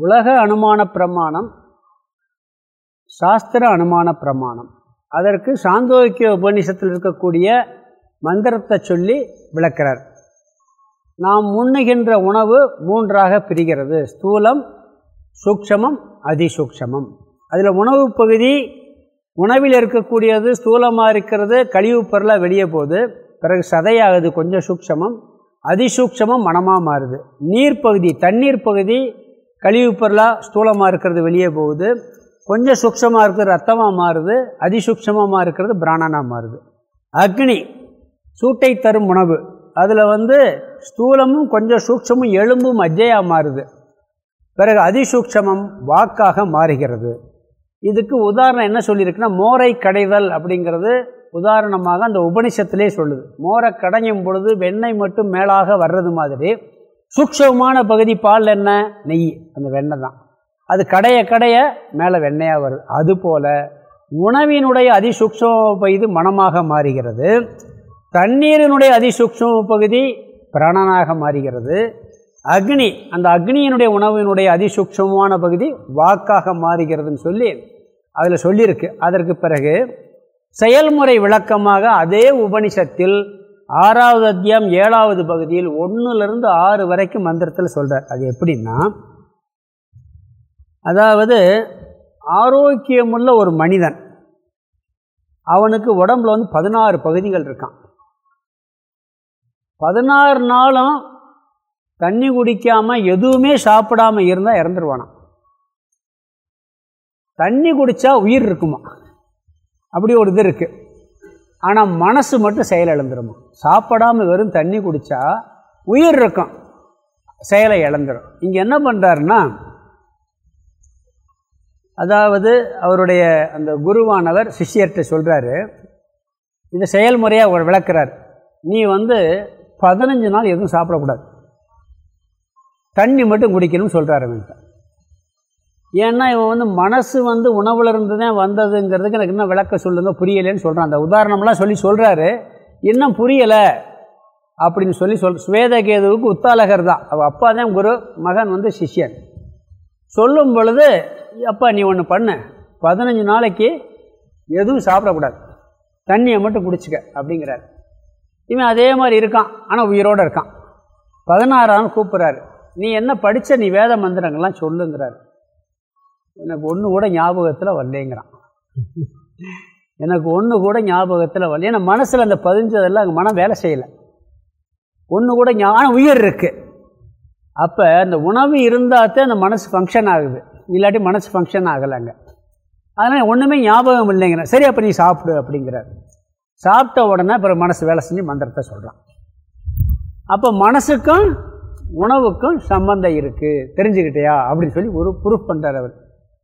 உலக அனுமான பிரமாணம் சாஸ்திர அனுமான பிரமாணம். அதற்கு சாந்தோக்கிய உபநிஷத்தில் இருக்கக்கூடிய மந்திரத்தை சொல்லி விளக்கிறார். நாம் உண்ணுகின்ற உணவு மூன்றாக பிரிகிறது. ஸ்தூலம் சூக்ஷமம் அதிசூக்ஷமம். அதில் உணவு பகுதி உணவில் இருக்கக்கூடியது ஸ்தூலமாக இருக்கிறது கழிவு பொருளாக வெளியே போகுது. பிறகு சதையாகுது கொஞ்சம் சூக்ஷமம். அதிசூக்ஷமம் மனமாக மாறுது. நீர் பகுதி தண்ணீர் பகுதி கழிவு பொருளாக ஸ்தூலமாக இருக்கிறது வெளியே போகுது. கொஞ்சம் சூக்ஷமாக இருக்கிறது ரத்தமாக மாறுது. அதிசூக்ஷமாக இருக்கிறது பிராணனாக மாறுது. அக்னி சூட்டை தரும் உணவு. அதில் வந்து ஸ்தூலமும் கொஞ்சம் சூக்ஷமும் எலும்பும் அஜையாக மாறுது. பிறகு அதிசூக்ஷமம் வாக்காக மாறுகிறது. இதுக்கு உதாரணம் என்ன சொல்லியிருக்குன்னா மோரை கடைதல் அப்படிங்கிறது உதாரணமாக அந்த உபனிஷத்திலே சொல்லுது. மோரை கடையும் பொழுது வெண்ணெய் மட்டும் மேலாக வர்றது மாதிரி சூக்ஷமான பகுதி பால் என்ன? நெய். அந்த வெண்ணெய் தான். அது கடைய கடைய மேலே வெண்ணையாக வருது. அதுபோல் உணவினுடைய அதிசூக்ஷம பகுதி மனமாக மாறுகிறது. தண்ணீரினுடைய அதிசூக்ஷம பகுதி பிராணனாக மாறுகிறது. அக்னி அந்த அக்னியினுடைய உணவினுடைய அதிசூக்ஷமான பகுதி வாக்காக மாறுகிறதுன்னு சொல்லி அதில் சொல்லியிருக்கு. அதற்கு பிறகு செயல்முறை விளக்கமாக அதே உபனிஷத்தில் ஆறாவது அத்தியாயம் ஏழாவது பகுதியில் ஒன்றுலேருந்து ஆறு வரைக்கும் மந்திரத்தில் சொல்கிறார் அது எப்படின்னா அதாவது ஆரோக்கியமுள்ள ஒரு மனிதன் அவனுக்கு உடம்புல வந்து பதினாறு பகுதிகள் இருக்கான். பதினாறு நாளும் தண்ணி குடிக்காமல் எதுவுமே சாப்பிடாம இருந்தால் இறந்துருவானான் தண்ணி குடித்தா உயிர் இருக்குமா? அப்படி ஒரு இது இருக்குது ஆனால் மனசு மட்டும் செயல் இழந்துருமா? சாப்பிடாமல் வெறும் தண்ணி குடித்தா உயிர் இருக்கும். செயலை இழந்துடும் இங்கே என்ன பண்ணுறாருன்னா அதாவது அவருடைய அந்த குருவானவர் சிஷியர்கிட்ட சொல்கிறாரு இந்த செயல்முறையாக அவர் விளக்குறார். நீ வந்து பதினஞ்சு நாள் எதுவும் சாப்பிடக்கூடாது. தண்ணி மட்டும் குடிக்கணும்னு சொல்கிறார் அவன்கிட்ட ஏன்னா இவன் வந்து மனசு வந்து உணவுலருந்து தான் வந்ததுங்கிறதுக்கு எனக்கு இன்னும் விளக்க சொல்லுங்க புரியலைன்னு சொல்கிறான் அந்த உதாரணம்லாம் சொல்லி சொல்கிறாரு இன்னும் புரியலை அப்படின்னு சொல்லி சொல் சுவேதகேதுவுக்கு உத்தாலகர் தான். அவள் அப்பா தான் குரு மகன் வந்து சிஷ்யன். சொல்லும் பொழுது அப்பா நீ ஒன்று பண்ண. பதினஞ்சு நாளைக்கு எதுவும் சாப்பிடக்கூடாது. தண்ணியை மட்டும் குடிச்சிக்க அப்படிங்கிறார். இவன் அதே மாதிரி இருக்கான். ஆனால் உயிரோடு இருக்கான். பதினாறாம் கூப்பிட்றாரு. நீ என்ன படித்த நீ வேத மந்திரங்கள்லாம் சொல்லுங்கிறாரு. எனக்கு ஒன்று கூட ஞாபகத்தில் வரலேங்கிறான். எனக்கு ஒன்று கூட ஞாபகத்தில் வரல. ஏன்னா மனசில் அந்த பதிஞ்சதெல்லாம் அங்கே மனம் வேலை செய்யலை. ஒன்று கூட ஞானம் உயிர் இருக்குது அப்போ அந்த உணவு இருந்தால் அந்த மனசு ஃபங்க்ஷன் ஆகுது. இல்லாட்டி மனசு ஃபங்க்ஷன் ஆகலைங்க. அதனால் ஒன்றுமே ஞாபகம் இல்லைங்கிறேன். சரி அப்போ நீ சாப்பிடு அப்படிங்கிறார். சாப்பிட்ட உடனே அப்புறம் மனசு வேலை செஞ்சு மந்திரத்தை சொல்கிறான் அப்போ மனசுக்கும் உணவுக்கும் சம்மந்தம் இருக்குது தெரிஞ்சுக்கிட்டியா? அப்படின்னு சொல்லி ஒரு ப்ரூஃப் பண்ணுறார் அவர்.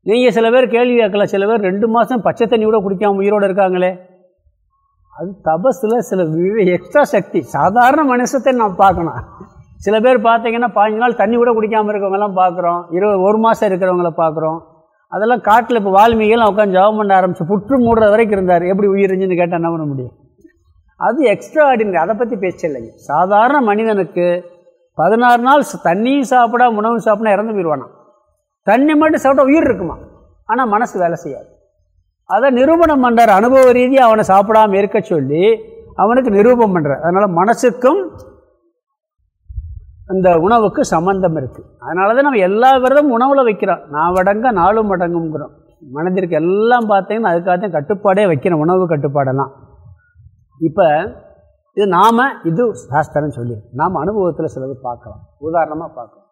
நீங்கள் சில பேர் கேள்வி கேட்கல சில பேர் ரெண்டு மாதம் பச்சை தண்ணி கூட குடிக்காமல் உயிரோடு இருக்காங்களே. அது தபஸில் சில எக்ஸ்ட்ரா சக்தி. சாதாரண மனுஷத்தை நான் பார்க்கணும். சில பேர் பார்த்தீங்கன்னா பாஞ்சு நாள் தண்ணி கூட குடிக்காமல் இருக்கவங்கெல்லாம் பார்க்குறோம். இருபது ஒரு மாதம் இருக்கிறவங்கள பார்க்குறோம். அதெல்லாம் காட்டில் இப்போ வால்மீகிலாம் உட்காந்து ஜபம் பண்ண ஆரம்பிச்சு புற்று மூடுற வரைக்கும் இருந்தார். எப்படி உயிரிஞ்சுன்னு கேட்டால் என்ன பண்ண முடியும்? அது எக்ஸ்ட்ரா ஆர்டினரி அதை பற்றி பேச்சில்லைங்க சாதாரண மனிதனுக்கு பதினாறு நாள் தண்ணியும் சாப்பிடா உணவும் சாப்பிடா இறந்து போயிடுவானா தண்ணி மட்டும் சாப்பிட்டா உயிர் இருக்குமா? ஆனால் மனசு வேலை செய்யாது. அதை நிரூபணம் பண்ணுறார் அனுபவ ரீதியாக அவனை சாப்பிடாமல் இருக்க சொல்லி அவனுக்கு நிரூபம் பண்ணுறார் அதனால் மனசுக்கும் அந்த உணவுக்கு சம்பந்தம் இருக்குது அதனால தான் நம்ம எல்லா விரதமும் உணவில் வைக்கிறோம். நான் மடங்க நாலும் மடங்குங்கிறோம் மனதிற்கு எல்லாம் பார்த்தீங்கன்னா அதுக்காக தான் கட்டுப்பாடே வைக்கிறோம் உணவு கட்டுப்பாடெல்லாம். இப்போ இது நாம் இது சாஸ்திரம் சொல்லி நாம் அனுபவத்தில் சிலது பார்க்கலாம். உதாரணமாக பார்க்கலாம்.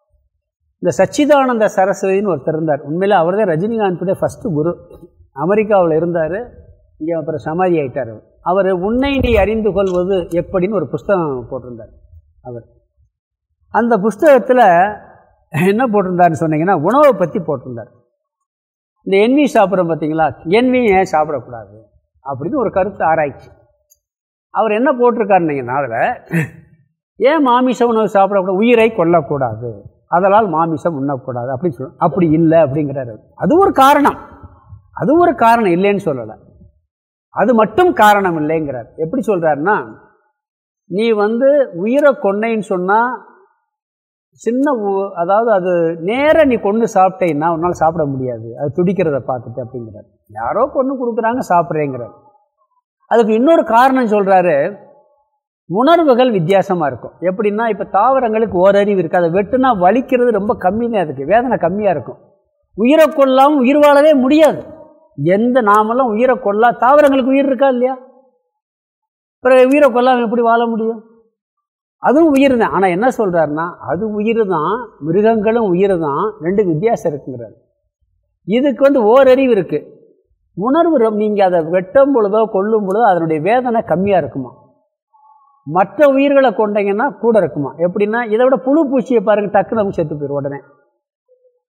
இந்த சச்சிதானந்த சரஸ்வதினு ஒருத்தர் இருந்தார். உண்மையில் அவர் தான் ரஜினிகாந்துடைய ஃபஸ்ட்டு குரு. அமெரிக்காவில் இருந்தார். இங்கே அப்புறம் சமாதி ஆகிட்டார் அவர். உன்னை நீ அறிந்து கொள்வது எப்படின்னு ஒரு புஸ்தகம் போட்டிருந்தார் அவர். அந்த புஸ்தகத்தில் என்ன போட்டிருந்தாருன்னு சொன்னீங்கன்னா உணவை பற்றி போட்டிருந்தார். இந்த என்வி சாப்பிட்றோம் பார்த்தீங்களா என்வி ஏன் சாப்பிடக்கூடாது? அப்படின்னு ஒரு கருத்து ஆராய்ச்சி. அவர் என்ன போட்டிருக்காருன்னீங்கன்னா அதில் ஏன் மாமிச உணவு சாப்பிடக்கூடாது? உயிரை கொல்லக்கூடாது. அதனால் மாமிசம் உண்ணக்கூடாது. அப்படின்னு சொல்ல அப்படி இல்லை அப்படிங்கிறாரு அது ஒரு காரணம். அது ஒரு காரணம் இல்லைன்னு சொல்லலை. அது மட்டும் காரணம் இல்லைங்கிறார். எப்படி சொல்கிறாருன்னா நீ வந்து உயிரை கொன்னைன்னு சொன்னால் சின்ன ஊ- அதாவது அது நேராக நீ கொண்டு சாப்பிட்டேன்னா உன்னால் சாப்பிட முடியாது. அது துடிக்கிறத பார்த்துட்டு அப்படிங்கிறார். யாரோ கொண்டு கொடுக்குறாங்க சாப்பிட்றேங்கிறார். அதுக்கு இன்னொரு காரணம் சொல்கிறாரு உணர்வுகள் வித்தியாசமாக இருக்கும். எப்படின்னா இப்போ தாவரங்களுக்கு ஓரறிவு இருக்குது அதை வெட்டுனா வலிக்கிறது ரொம்ப கம்மி தான் அதுக்கு வேதனை கம்மியாக இருக்கும். உயிரை கொல்லாமல் உயிர் வாழவே முடியாது. எந்த நாமெல்லாம் உயிரை கொல்லா தாவரங்களுக்கு உயிர் இருக்கா இல்லையா? பிறகு உயிரை கொல்லாமல் எப்படி வாழ முடியும்? அதுவும் உயிர் தான். ஆனால் என்ன சொல்கிறாருன்னா அது உயிர் தான் மிருகங்களும் உயிர் தான் ரெண்டு வித்தியாசம் இருக்குங்கிறாரு. இதுக்கு வந்து ஓரறிவு இருக்குது உணர்வு நீங்கள் அதை வெட்டும் பொழுதோ கொல்லும் பொழுதோ அதனுடைய வேதனை கம்மியாக இருக்குமா? மற்ற உயிர்களை கொண்டீங்கன்னா கூட இருக்குமா? எப்படின்னா இதை விட புழு பூச்சியை பாருங்கள் டக்குன்னு அவங்க செத்து போயிடும் உடனே.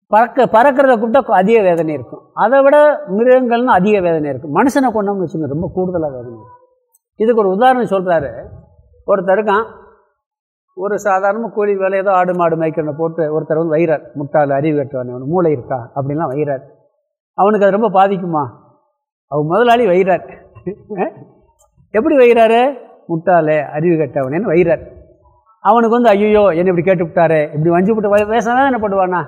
பறக்க பறக்கிறத கூப்பிட்டா அதிக வேதனை இருக்கும். அதை விட மிருகங்கள்னு அதிக வேதனை இருக்கும். மனுஷனை கொண்டோம்னு வச்சுங்க ரொம்ப கூடுதலாக வேதனை இருக்கும். இதுக்கு ஒரு உதாரணம் சொல்கிறாரு ஒருத்தருக்கான் ஒரு சாதாரண கூலி வேலை ஏதோ ஆடு மாடு மேய்க்கிறன போட்டு ஒருத்தர் வந்து வைறார். முட்டாள் அறிவு கட்டுவான் அவனு மூளை இருக்கா? அப்படின்லாம் வைறார். அவனுக்கு அது ரொம்ப பாதிக்குமா? அவன் முதலாளி வைறார். எப்படி வைகிறாரு முட்டாளே அறிவு கெட்டவனேன்னு வைரர். அவனுக்கு வந்து ஐயோ என்ன இப்படி கேட்டு விட்டாரு இப்படி வஞ்சி விட்டு பேசினா என்ன பண்ணுவானா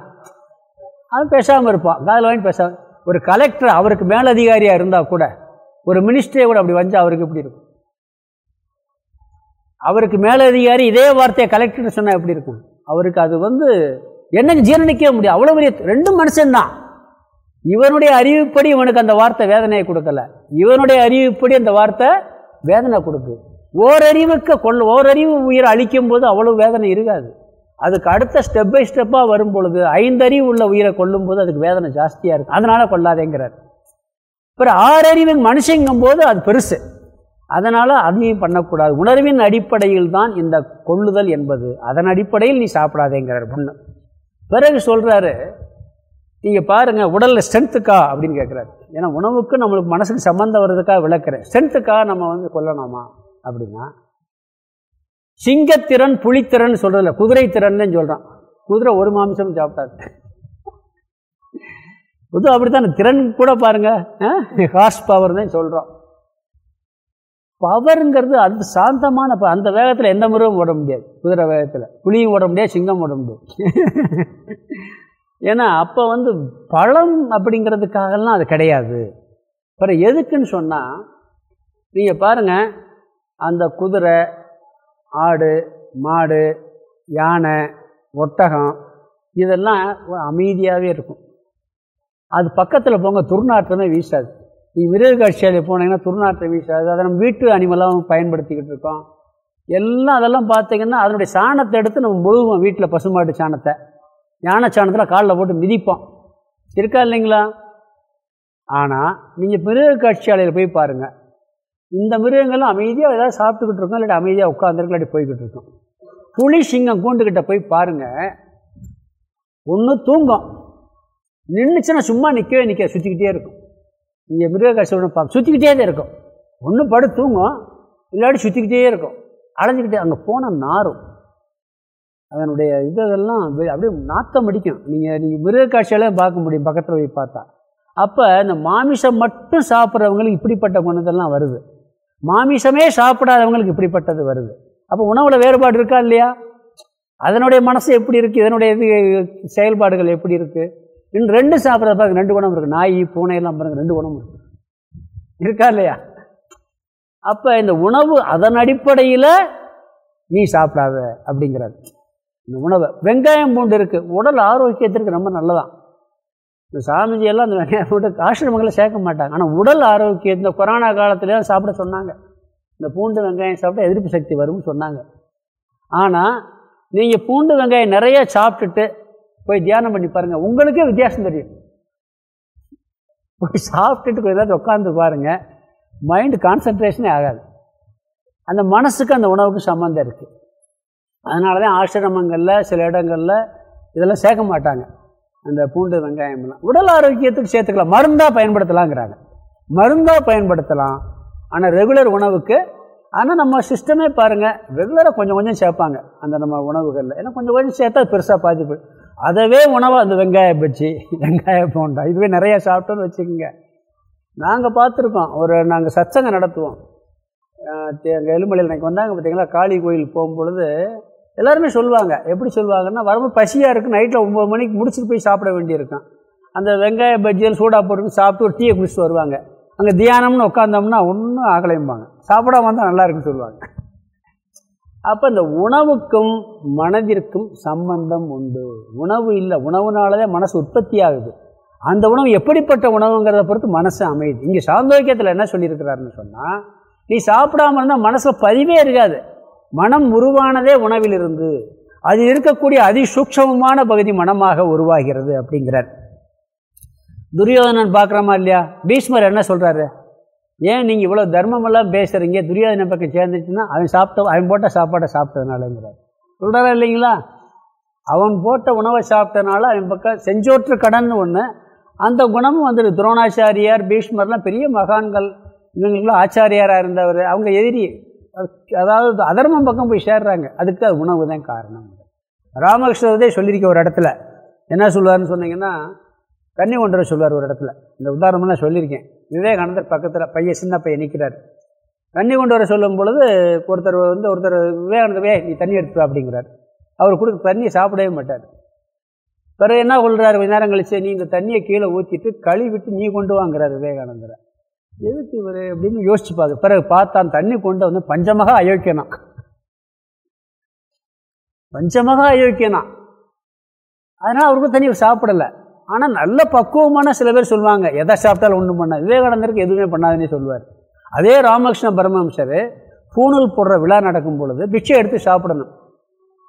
அவன் பேசாமல் இருப்பான் காதில் வாங்கி பேச ஒரு கலெக்டர் அவருக்கு மேலதிகாரியாக இருந்தால் கூட ஒரு மினிஸ்டரே கூட அப்படி வஞ்சா அவருக்கு எப்படி இருக்கும்? அவருக்கு மேலதிகாரி இதே வார்த்தையை கலெக்டர் சொன்னால் எப்படி இருக்கும்? அவருக்கு அது வந்து என்னங்க ஜீரணிக்கவே முடியும் அவ்வளோ பெரிய ரெண்டும் மனுஷன்தான் இவனுடைய அறிவிப்படி இவனுக்கு அந்த வார்த்தை வேதனையை கொடுக்கல. இவனுடைய அறிவிப்படி அந்த வார்த்தை வேதனை கொடுக்கு ஓரறிவுக்கு கொள்ள ஓரறிவு உயிரை அழிக்கும் போது அவ்வளோ வேதனை இருக்காது. அதுக்கு அடுத்த ஸ்டெப் பை ஸ்டெப்பாக வரும் பொழுது ஐந்தறிவு உள்ள உயிரை கொல்லும் போது அதுக்கு வேதனை ஜாஸ்தியாக இருக்குது அதனால் கொள்ளாதேங்கிறார் அப்புறம் ஆறறிவின் மனுஷங்கும் போது அது பெருசு. அதனால் அதையும் பண்ணக்கூடாது. உணர்வின் அடிப்படையில் தான் இந்த கொள்ளுதல் என்பது. அதன் அடிப்படையில் நீ சாப்பிடாதேங்கிறார் பொண்ணு. பிறகு சொல்கிறாரு நீங்கள் பாருங்கள் உடலில் ஸ்ட்ரென்த்துக்கா அப்படின்னு கேட்குறாரு ஏன்னா உணவுக்கு நம்மளுக்கு மனசுக்கு சம்மந்தம் வர்றதுக்காக விளக்குறேன். ஸ்ட்ரென்த்துக்கா நம்ம வந்து கொல்லணுமா? அப்படின்னா சிங்கத்திறன் புலித்திறன் சொல்கிறதில்ல குதிரை திறன்னு சொல்கிறான் குதிரை ஒரு மாம்சம் சாப்பிட்டாது புது அப்படித்தான் திறன் கூட பாருங்க ஹார்ஸ் பவர் தான் சொல்கிறோம் பவருங்கிறது அந்த சாந்தமான ப- அந்த வேகத்தில் எந்த முறையும் ஓட முடியாது. குதிரை வேகத்தில். புலியும் ஓட முடியாது சிங்கம் ஓட முடியாது. ஏன்னா அப்போ வந்து பழம் அப்படிங்கிறதுக்காகலாம் அது கிடையாது. அப்புறம் எதுக்குன்னு சொன்னால் நீங்கள் பாருங்கள் அந்த குதிரை ஆடு மாடு யானை ஒட்டகம் இதெல்லாம் அமைதியாகவே இருக்கும். அது பக்கத்தில் போங்க துர்நாற்றமே வீசாது. நீ மிருக காட்சியால் போனீங்கன்னா துர்நாற்றம் வீசாது. அதை நம்ம வீட்டு அனிமலாகவும் பயன்படுத்திக்கிட்டு இருக்கோம். எல்லாம் அதெல்லாம் பார்த்தீங்கன்னா அதனுடைய சாணத்தை எடுத்து நம்ம முழுவோம் வீட்டில் பசுமாட்டு சாணத்தை. யானை சாணத்தில் காலில் போட்டு மிதிப்போம். இருக்கா இல்லைங்களா? ஆனால் நீங்கள் மிருக காட்சியாலையில் போய் பாருங்கள் இந்த மிருகங்கள்லாம் அமைதியாக ஏதாவது சாப்பிட்டுக்கிட்டு இருக்கோம் இல்லாட்டி அமைதியாக உட்காந்துருக்கு இல்லாட்டி போய்கிட்டு இருக்கோம். புலி சிங்கம் கூண்டுக்கிட்ட போய் பாருங்கள் ஒன்று தூங்கும். நின்றுச்சுன்னா சும்மா நிற்கவே நிற்க சுற்றிக்கிட்டே இருக்கும். இங்கே மிருக காட்சி ஒன்று பார்க்க சுற்றிக்கிட்டே தான் இருக்கும். ஒன்று படு தூங்கும். இல்லாட்டி சுற்றிக்கிட்டே இருக்கும். அலைஞ்சிக்கிட்டே அங்கே போனால் நாரும். அதனுடைய இதெல்லாம் வெ- அப்படியே நாத்தம் அடிக்கும். நீங்கள் நீங்கள் மிருக காட்சியெல்லாம் பார்க்க முடியும் பக்கத்தில் போய் பார்த்தா. அப்போ இந்த மாமிசம் மட்டும் சாப்பிட்றவங்களுக்கு இப்படிப்பட்ட குணத்தெல்லாம் வருது. மாமிசமே சாப்பிடாதவங்களுக்கு இப்படிப்பட்டது வருது. அப்போ உணவில் வேறுபாடு இருக்கா இல்லையா? அதனுடைய மனசு எப்படி இருக்குது இதனுடைய இது செயல்பாடுகள் எப்படி இருக்குது இன்னும் ரெண்டு சாப்பிட்றத பாருங்க ரெண்டு குணம் இருக்குது நாய் பூனை எல்லாம் பாருங்க ரெண்டு குணம் இருக்குது இருக்கா இல்லையா? அப்போ இந்த உணவு அதன் அடிப்படையில் நீ சாப்பிடாத அப்படிங்கிறார். இந்த உணவை வெங்காயம் பூண்டு இருக்குது உடல் ஆரோக்கியத்திற்கு ரொம்ப நல்லதான் இந்த சாமிஜியெல்லாம் அந்த வெங்காயம் போட்டு ஆசிரமங்களை சேர்க்க மாட்டாங்க. ஆனால் உடல் ஆரோக்கியம் இந்த கொரோனா காலத்துலேயே சாப்பிட சொன்னாங்க. இந்த பூண்டு வெங்காயம் சாப்பிட்டா எதிர்ப்பு சக்தி வரும்னு சொன்னாங்க. ஆனால் நீங்கள் பூண்டு வெங்காயம் நிறைய சாப்பிட்டுட்டு போய் தியானம் பண்ணி பாருங்கள் உங்களுக்கே வித்தியாசம் தெரியும். போய் சாப்பிட்டுட்டு கொஞ்ச நேரத்தில் உட்காந்து பாருங்கள் மைண்டு கான்சன்ட்ரேஷனே ஆகாது. அந்த மனசுக்கு அந்த உணவுக்கு சம்மந்தம் இருக்குது அதனால தான் ஆசிரமங்களில் சில இடங்களில் இதெல்லாம் சேர்க்க மாட்டாங்க. அந்த பூண்டு வெங்காயம்லாம் உடல் ஆரோக்கியத்துக்கு சேர்த்துக்கலாம். மருந்தாக பயன்படுத்தலாங்கிறாங்க. மருந்தாக பயன்படுத்தலாம். ஆனால் ரெகுலர் உணவுக்கு ஆனால் நம்ம சிஸ்டமே பாருங்கள் ரெகுலராக கொஞ்சம் கொஞ்சம் சேர்ப்பாங்க. அந்த நம்ம உணவுகளில். ஏன்னா கொஞ்சம் கொஞ்சம் சேர்த்தா பெருசாக பாதிப்பு. அதவே உணவாக அந்த வெங்காய பஜ்ஜி வெங்காய போண்டா இதுவே நிறையா சாப்பிட்டோன்னு வச்சுக்கோங்க. நாங்கள் பார்த்துருக்கோம். ஒரு நாங்கள் சச்சங்கம் நடத்துவோம். எங்கள் எலுமலையில் இன்றைக்கி வந்தாங்க பார்த்தீங்களா காளி கோயில் போகும்பொழுது எல்லாருமே சொல்லுவாங்க. எப்படி சொல்லுவாங்கன்னா வரும்போது பசியாக இருக்குது நைட்டில் ஒம்பது மணிக்கு முடிச்சுட்டு போய் சாப்பிட வேண்டியிருக்கும். அந்த வெங்காய பஜ்ஜியல் சூடா போட்டு சாப்பிட்டு ஒரு டீயை குடிச்சிட்டு வருவாங்க. அங்கே தியானம்னு உட்காந்தோம்னா ஒன்றும் ஆகலைம்பாங்க. சாப்பிடாம வந்தால் நல்லா இருக்குன்னு சொல்லுவாங்க. அப்போ இந்த உணவுக்கும் மனதிற்கும் சம்பந்தம் உண்டு. உணவு இல்லை உணவுனாலதே மனசு உற்பத்தி ஆகுது. அந்த உணவு எப்படிப்பட்ட உணவுங்கிறத பொறுத்து மனசு அமையுது. இங்கே சாந்தோக்கியத்தில் என்ன சொல்லியிருக்கிறாருன்னு சொன்னால் நீ சாப்பிடாம இருந்தால் மனசில் பதிவே இருக்காது. மனம் உருவானதே உணவிலிருந்து. அது இருக்கக்கூடிய அதிசூக்ஷமமான பகுதி மனமாக உருவாகிறது அப்படிங்கிறார். துரியோதனன் பார்க்குறோமா இல்லையா? பீஷ்மர் என்ன சொல்கிறாரு ஏன் நீங்கள் இவ்வளோ தர்மமெல்லாம் பேசுகிறீங்க துரியோதன பக்கம் சேர்ந்துச்சுன்னா அவன் சாப்பிட்ட அவன் போட்ட சாப்பாடை சாப்பிட்டதுனாலங்கிறார். சொல்கிறாரா இல்லைங்களா? அவன் போட்ட உணவை சாப்பிட்டனால அவன் பக்கம் செஞ்சோற்று கடன் ஒன்று அந்த குணமும் வந்துடு துரோணாச்சாரியார் பீஷ்மர்லாம் பெரிய மகான்கள். இவங்களுக்குலாம் ஆச்சாரியாராக இருந்தவர். அவங்க எதிரி அதாவது அதர்மம் பக்கம் போய் சேர்றாங்க. அதுக்கு அது உணவு தான் காரணம். ராமகிருஷ்ணதே சொல்லியிருக்க ஒரு இடத்துல. என்ன சொல்லுவார்னு சொன்னீங்கன்னா கன்னி ஒன்றரை சொல்லுவார் ஒரு இடத்துல. இந்த உதாரணம்லாம் சொல்லியிருக்கேன். விவேகானந்தர் பக்கத்தில் பையன் சின்ன பையன் நிற்கிறார் தண்ணி கொண்டு வர சொல்லும் பொழுது ஒருத்தர் வந்து ஒருத்தர் விவேகானந்தவே நீ தண்ணி எடுத்து அப்படிங்கிறார். அவர் கொடுக்க தண்ணியை சாப்பிடவே மாட்டார். பிறகு என்ன சொல்கிறார் கொஞ்ச நேரம் கழிச்சு நீ இந்த தண்ணியை கீழே ஊற்றிட்டு கழுவிட்டு நீ கொண்டு வாங்குறார் விவேகானந்தரை. எதுக்கு இவர் அப்படின்னு யோசிச்சு பார்க்க பிறகு பார்த்தான் தண்ணி கொண்டு வந்து பஞ்சமகா அயோக்கியனா? பஞ்சமகா அயோக்கியனா? அதனால் அவருக்கும் தண்ணி சாப்பிடலை. ஆனால் நல்ல பக்குவமான சில பேர் சொல்லுவாங்க எதை சாப்பிட்டாலும் ஒன்றும் பண்ண விவேகானந்தருக்கு எதுவுமே பண்ணாதுன்னே சொல்லுவார். அதே ராமகிருஷ்ண பரமஹம்சர் பூணூல் போடுற விழா நடக்கும் பொழுது பிச்சை எடுத்து சாப்பிடணும்.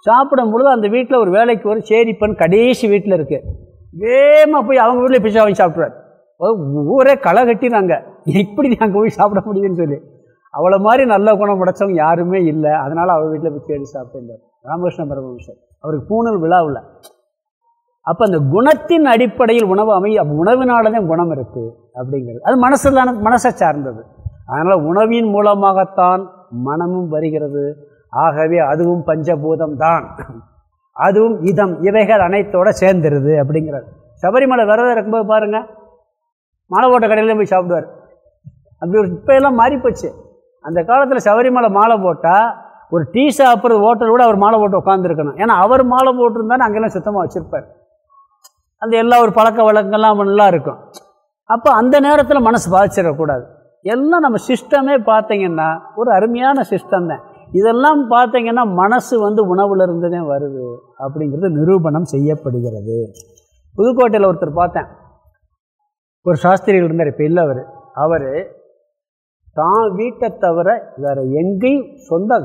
சாப்பிடும் பொழுது அந்த வீட்டில் ஒரு வேலைக்கு ஒரு சேரிப்பன் கடைசி வீட்டில் இருக்குது வேகமாக போய் அவங்க வீட்டில் பிச்சை வாங்கி சாப்பிட்றாரு ஊரே களை கட்டினாங்க. இப்படி நாங்கள் போய் சாப்பிட முடியுதுன்னு சொல்லி. அவ்வளோ மாதிரி நல்ல குணம் படைச்சவங்க யாருமே இல்லை. அதனால் அவள் வீட்டில் போய் தேடி சாப்பிட்டு ராமகிருஷ்ண பரமஹம்சர். அவருக்கு பூணல் விழாவில் அப்போ அந்த குணத்தின் அடிப்படையில் உணவு அமை உணவினால தான் குணம் இருக்குது அப்படிங்கிறது. அது மனசு தான மனசை சார்ந்தது. அதனால் உணவின் மூலமாகத்தான் மனமும் வருகிறது. ஆகவே அதுவும் பஞ்சபூதம் தான் அதுவும் இதம். இவைகள் அனைத்தோட சேர்ந்துருது அப்படிங்கிறது சபரிமலை விரதம் இருக்கும்போது பாருங்கள் மாலை போட்ட கடையில் போய் சாப்பிடுவார். அப்படி ஒரு இப்போ எல்லாம் மாறிப்போச்சு. அந்த காலத்தில் சபரிமலை மாலை போட்டால் ஒரு டீ சாப்பிட்றது ஹோட்டல் கூட அவர் மாலை போட்டு உட்காந்துருக்கணும் ஏன்னா அவர் மாலை போட்டிருந்தானே அங்கெல்லாம் சுத்தமாக வச்சுருப்பார். அந்த எல்லா ஒரு பழக்க வழக்கங்கள்லாம் நல்லா இருக்கும். அப்போ அந்த நேரத்தில் மனசு பாதிச்சிடக்கூடாது. எல்லாம் நம்ம சிஸ்டமே பார்த்தீங்கன்னா ஒரு அருமையான சிஸ்டம் தான். இதெல்லாம் பார்த்தீங்கன்னா மனசு வந்து உணவுல இருந்துதான் வருது அப்படிங்கிறது நிரூபணம் செய்யப்படுகிறது. புதுக்கோட்டையில் ஒருத்தர் பார்த்தேன். ஒரு சாஸ்திரிகள் இருந்தார் இப்போ இல்லை அவர். அவர் தான் வீட்டை தவிர வேறு எங்கேயும் சொந்த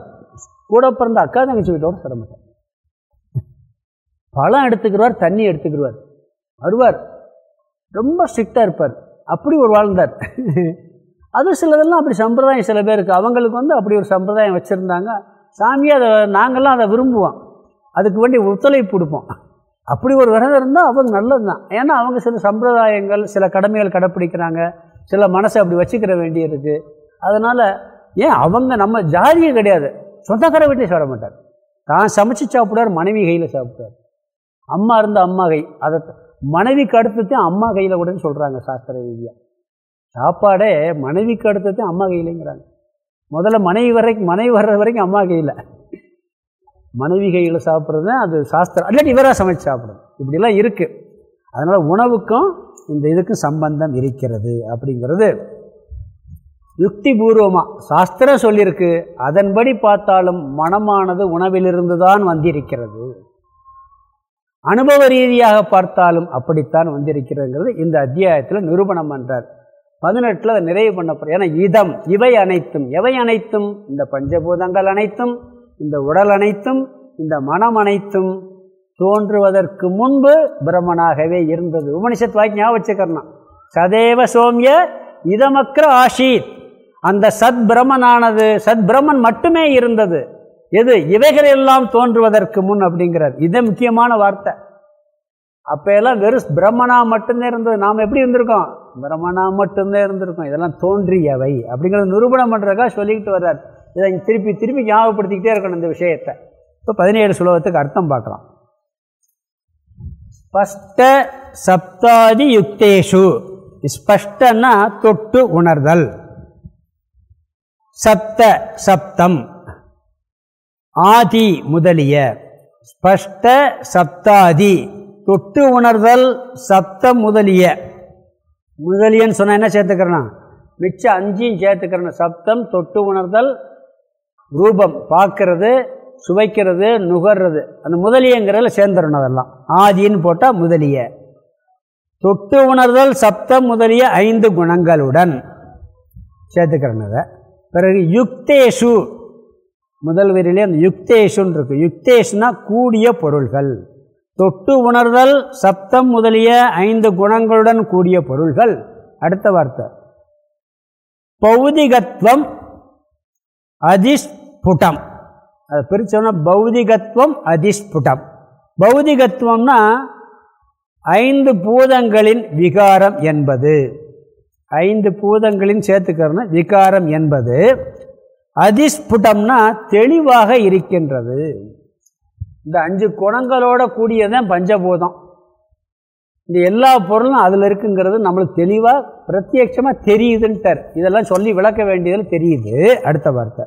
கூட பிறந்த அக்கா தங்கச்சி வீட்டோட சிரமத்தார் பழம் எடுத்துக்கிறவார் தண்ணி எடுத்துக்கிறவார் வருவார். ரொம்ப ஸ்ட்ரிக்டாக இருப்பார். அப்படி ஒரு வாழ்ந்தார். அது சிலதெல்லாம் அப்படி சம்பிரதாயம் சில பேருக்கு. அவங்களுக்கு வந்து அப்படி ஒரு சம்பிரதாயம் வச்சுருந்தாங்க. சாமியை அதை நாங்கள்லாம் அதை விரும்புவோம். அதுக்கு வேண்டி ஒத்துழைப்பு கொடுப்போம். அப்படி ஒரு விரதம் இருந்தால் அவங்க நல்லது தான் ஏன்னா அவங்க சில சம்பிரதாயங்கள் சில கடமைகள் கடைப்பிடிக்கிறாங்க. சில மனசை அப்படி வச்சுக்கிற வேண்டியிருக்கு அதனால் ஏன் அவங்க நம்ம ஜாதியே கிடையாது. சொந்தக்கார வீட்டிலே சாப்பிட மாட்டார். தான் சமைச்சு சாப்பிடுவார் மனைவி கையில் சாப்பிட்டார் அம்மா இருந்த அம்மா கை. அதை மனைவிக்கு அடுத்தத்தையும் அம்மா கையில் கூடன்னு சொல்கிறாங்க சாஸ்திர ரீதியாக சாப்பாடே மனைவிக்கு அடுத்ததையும் அம்மா கையிலங்கிறாங்க. முதல்ல மனைவி வரைக்கும் மனைவி வர்ற வரைக்கும் அம்மா கையில். மனைவி கையில் சாப்பிட்றது அது சாஸ்திரம். இல்லாட்டி இவராக சமைச்சு சாப்பிட்றது. இப்படிலாம் இருக்குது அதனால் உணவுக்கும் இந்த இதுக்கும் சம்பந்தம் இருக்கிறது அப்படிங்கிறது யுக்தி பூர்வமாக சாஸ்திரம் சொல்லியிருக்கு. அதன்படி பார்த்தாலும் மனமானது உணவிலிருந்து தான் வந்திருக்கிறது. அனுபவ ரீதியாக பார்த்தாலும் அப்படித்தான் வந்திருக்கிறதுங்கிறது இந்த அத்தியாயத்தில் நிரூபணம் பண்ணுறார் பதினெட்டில் அதை நிறைவு பண்ணப்படுற ஏன்னா இதம் இவை அனைத்தும் எவை அனைத்தும்? இந்த பஞ்சபூதங்கள் அனைத்தும் இந்த உடல் அனைத்தும் இந்த மனம் அனைத்தும் தோன்றுவதற்கு முன்பு பிரம்மனாகவே இருந்தது. உபனிஷத் வாக்கி ஞாபகம் வச்சுக்கிறனா. சதேவ சோமிய இதமக்ர ஆஷீத். அந்த சத் பிரமனானது சத் பிரமன் மட்டுமே இருந்தது. எது? இவைகள் எல்லாம் தோன்றுவதற்கு முன் அப்படிங்கிறார். இது முக்கியமான வார்த்தை. அப்போ எல்லாம் வெறும் பிரம்மனா மட்டும்தான் இருந்தது. நாம் எப்படி இருந்திருக்கோம்? பிரம்மனா மட்டும்தான் இருந்திருக்கோம். இதெல்லாம் தோன்றியவை அப்படிங்கிறத நிரூபணம் பண்ணுறக்கா சொல்லிக்கிட்டு வர்றார். இதை திருப்பி திருப்பி ஞாபகப்படுத்திக்கிட்டே இருக்கணும் இந்த விஷயத்தை. இப்போ பதினேழு சுலோகத்துக்கு அர்த்தம் பார்க்கலாம். ஸ்பஷ்ட சப்தாதி யுக்தேஷு. ஸ்பஷ்டன்னா தொட்டு உணர்தல். சப்த சப்தம். ஆதி முதலிய. ஸ்பஷ்ட சப்தாதி. தொட்டு உணர்தல் சப்தம் முதலிய. முதலியன்னு சொன்னால் என்ன சேர்த்துக்கிறேன்னா மிச்சம் அஞ்சையும் சேர்த்துக்கிறேன் சப்தம் தொட்டு உணர்தல் ரூபம் பார்க்கறது சுவைக்கிறது நுகர்றது. அந்த முதலியங்கிறதுல சேர்ந்துடணும் அதெல்லாம். ஆதின்னு போட்டால் முதலிய. தொட்டு உணர்தல் சப்தம் முதலிய ஐந்து குணங்களுடன் சேர்த்துக்கிறேன் அதை. பிறகு யுக்தேஷு. முதல் வரியிலே அந்த யுக்தேஷுன்னு இருக்கு. யுக்தேஷுனா கூடிய பொருள்கள். தொட்டு உணர்தல் சப்தம் முதலிய ஐந்து குணங்களுடன் கூடிய பொருள்கள். அடுத்த வார்த்தை. பௌதிகத்துவம் அதிஸ்புடம் அதை பிரித்தோம்னா பௌதிகத்துவம் அதிஸ்புடம் பௌதிகத்துவம்னா ஐந்து பூதங்களின் விகாரம் என்பது. ஐந்து பூதங்களின் சேர்த்துக்கிறன விகாரம் என்பது. அதிஸ்புடம்னா தெளிவாக இருக்கின்றது. இந்த அஞ்சு குணங்களோட கூடியதான் பஞ்சபூதம். இந்த எல்லா பொருளும் அதில் இருக்குங்கிறது நம்மளுக்கு தெளிவாக பிரத்யட்சமாக தெரியுதுன்ட்டார். இதெல்லாம் சொல்லி விளக்க வேண்டியதில் தெரியுது. அடுத்த வார்த்தை.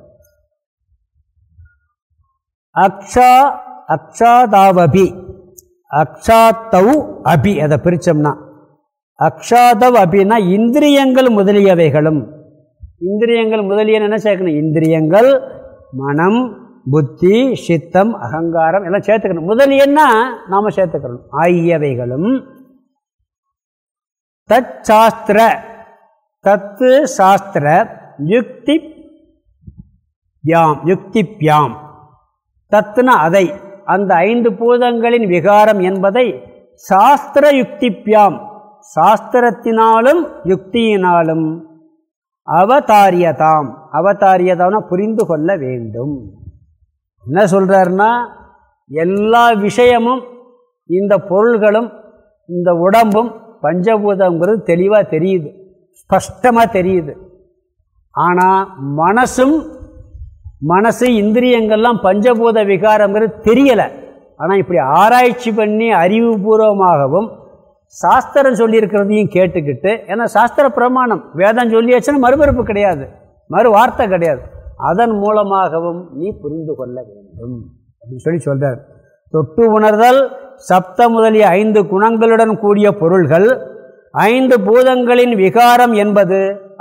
அக்ஷா அக்ஷாதாவபி. அக்ஷாத்தவ் அபி அதை பிரித்தோம்னா அக்ஷாதவ் அபின்னா இந்திரியங்கள் முதலியவைகளும். இந்திரியங்கள் முதலியன்னு என்ன சேர்க்கணும்? இந்திரியங்கள் மனம் புத்தி சித்தம் அகங்காரம் எல்லாம் சேர்த்துக்கணும். முதலியன்னா நாம் சேர்த்துக்கணும். ஆகியவைகளும். தத் சாஸ்திர தத்து சாஸ்திர யுக்தி யாம் யுக்தி பியாம். தத்துன அதை அந்த ஐந்து பூதங்களின் விகாரம் என்பதை சாஸ்திர யுக்திப்பியாம் சாஸ்திரத்தினாலும் யுக்தியினாலும் அவதாரியதாம். அவதாரியதாம்னா புரிந்து கொள்ள வேண்டும். என்ன சொல்கிறாருன்னா எல்லா விஷயமும் இந்த பொருள்களும் இந்த உடம்பும் பஞ்சபூதங்கிறது தெளிவாக தெரியுது ஸ்பஷ்டமாக தெரியுது. ஆனால் மனசும் மனசு இந்திரியங்கள்லாம் பஞ்சபூத விகாரங்கிறது தெரியலை. ஆனால் இப்படி ஆராய்ச்சி பண்ணி அறிவுபூர்வமாகவும் சாஸ்திரம் சொல்லியிருக்கிறதையும் கேட்டுக்கிட்டு ஏன்னா சாஸ்திர பிரமாணம் வேதம் சொல்லியாச்சுன்னா மறுபிறப்பு கிடையாது மறு வார்த்தை கிடையாது. அதன் மூலமாகவும் நீ புரிந்து கொள்ள வேண்டும் அப்படின்னு சொல்லி சொல்கிறார் தொட்டு உணர்தல் சப்த முதலிய ஐந்து குணங்களுடன் கூடிய பொருள்கள் ஐந்து பூதங்களின் விகாரம் என்பது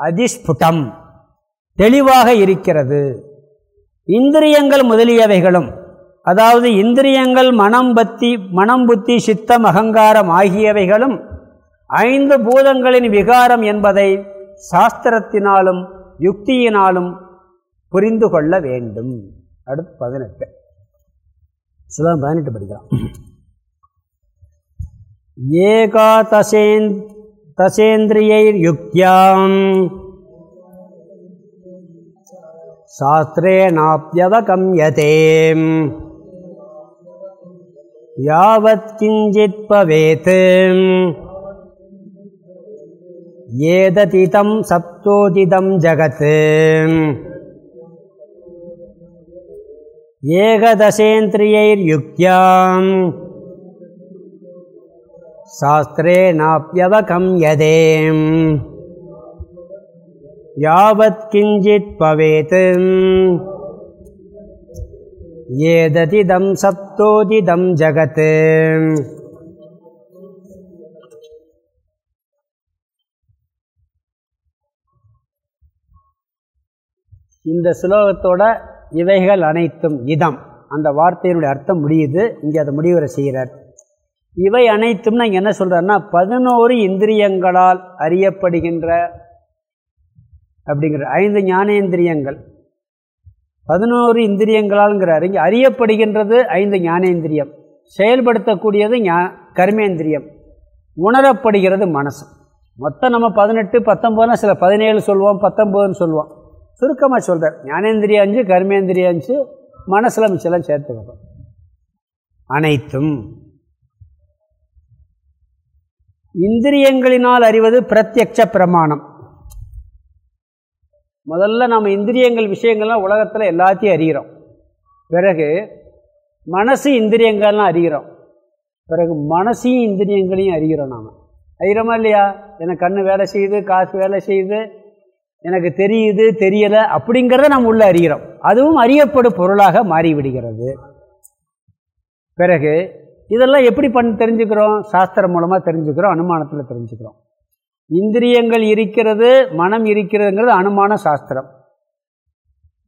அதிஸ்புடம் தெளிவாக இருக்கிறது. இந்திரியங்கள் முதலியவைகளும் அதாவது இந்திரியங்கள் மனம் பத்தி மனம் புத்தி சித்தம் அகங்காரம் ஆகியவைகளும் ஐந்து பூதங்களின் விகாரம் என்பதை சாஸ்திரத்தினாலும் யுக்தியினாலும் புரிந்து கொள்ள வேண்டும். அடுத்து பதினெட்டு. சுதா பதினெட்டு படிக்கலாம். ஏகா தசேந் தசேந்திரியைர் யுக்தியாம். शास्त्रेणाप्यवगम्यते यावत्किञ्चित् भवेत् एतदिदं सप्तोदिदं जगत् एकदशेन्द्रियैर्युक्त्यां शास्त्रेणाप्यवगम्यते யாவத் கிஞ்சித் பவேத். ஏததிதம் சப்தோதிதம் ஜகத். இந்த ஸ்லோகத்தோட இவைகள் அனைத்தும் இதம். அந்த வார்த்தையினுடைய அர்த்தம் முடியுது. இங்கே அதை முடிவுரை செய்கிறார். இவை அனைத்தும்னா இங்கே என்ன சொல்கிறாருன்னா பதினோரு இந்திரியங்களால் அறியப்படுகின்ற அப்படிங்கிற ஐந்து ஞானேந்திரியங்கள். பதினோரு இந்திரியங்களால்ங்கிறார். இங்கே அறியப்படுகின்றது ஐந்து ஞானேந்திரியம். செயல்படுத்தக்கூடியது ஞா கர்மேந்திரியம். உணரப்படுகிறது மனசு. மொத்தம் நம்ம பதினெட்டு பத்தொம்போதுனா சில பதினேழு சொல்லுவோம் பத்தொம்போதுன்னு சொல்லுவோம். சுருக்கமாக சொல்கிறார் ஞானேந்திரியம் அஞ்சு கர்மேந்திரியம் அஞ்சு மனசில் மிச்சலாம் சேர்த்துக்கிறோம் அனைத்தும். இந்திரியங்களினால் அறிவது பிரத்யட்ச பிரமாணம். முதல்ல நம்ம இந்திரியங்கள் விஷயங்கள்லாம் உலகத்தில் எல்லாத்தையும் அறிகிறோம். பிறகு மனசு இந்திரியங்கள்லாம் அறிகிறோம். பிறகு மனசையும் இந்திரியங்களையும் அறிகிறோம் நாம். அறிகிறோமா இல்லையா? எனக்கு கண் வேலை செய்யுது காசு வேலை செய்யுது எனக்கு தெரியுது தெரியலை அப்படிங்கிறத நம்ம உள்ளே அறிகிறோம். அதுவும் அறியப்படும் பொருளாக மாறிவிடுகிறது. பிறகு இதெல்லாம் எப்படி பண்ணி தெரிஞ்சுக்கிறோம்? சாஸ்திரம் மூலமாக தெரிஞ்சுக்கிறோம் அனுமானத்தில் தெரிஞ்சுக்கிறோம். இந்திரியங்கள் இருக்கிறது மனம் இருக்கிறதுங்கிறது அனுமான சாஸ்திரம்.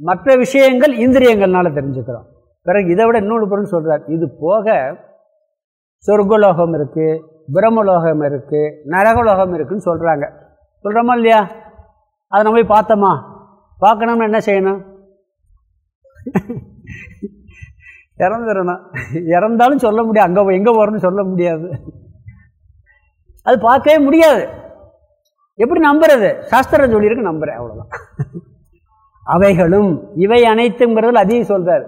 மற்ற விஷயங்கள் இந்திரியங்கள்னால தெரிஞ்சுக்கிறோம். பிறகு இதை விட இன்னொன்று பொருள் சொல்கிறார் இது போக சொர்க்கலோகம் இருக்குது பிரம்மலோகம் இருக்குது நரகலோகம் இருக்குதுன்னு சொல்கிறாங்க சொல்கிறோமா இல்லையா? அதை நம்ம போய் பார்த்தோமா? பார்க்கணும்னா என்ன செய்யணும்? இறந்துடணும். இறந்தாலும் சொல்ல முடியாது. அங்கே எங்கே போகிறோன்னு சொல்ல முடியாது. அது பார்க்கவே முடியாது. எப்படி நம்புறது? சாஸ்திரம் சொல்லியிருக்கு நம்புகிறேன் அவ்வளோதான் அவைகளும் இவை அனைத்துங்கிறதுல அதிகம் சொல்கிறார்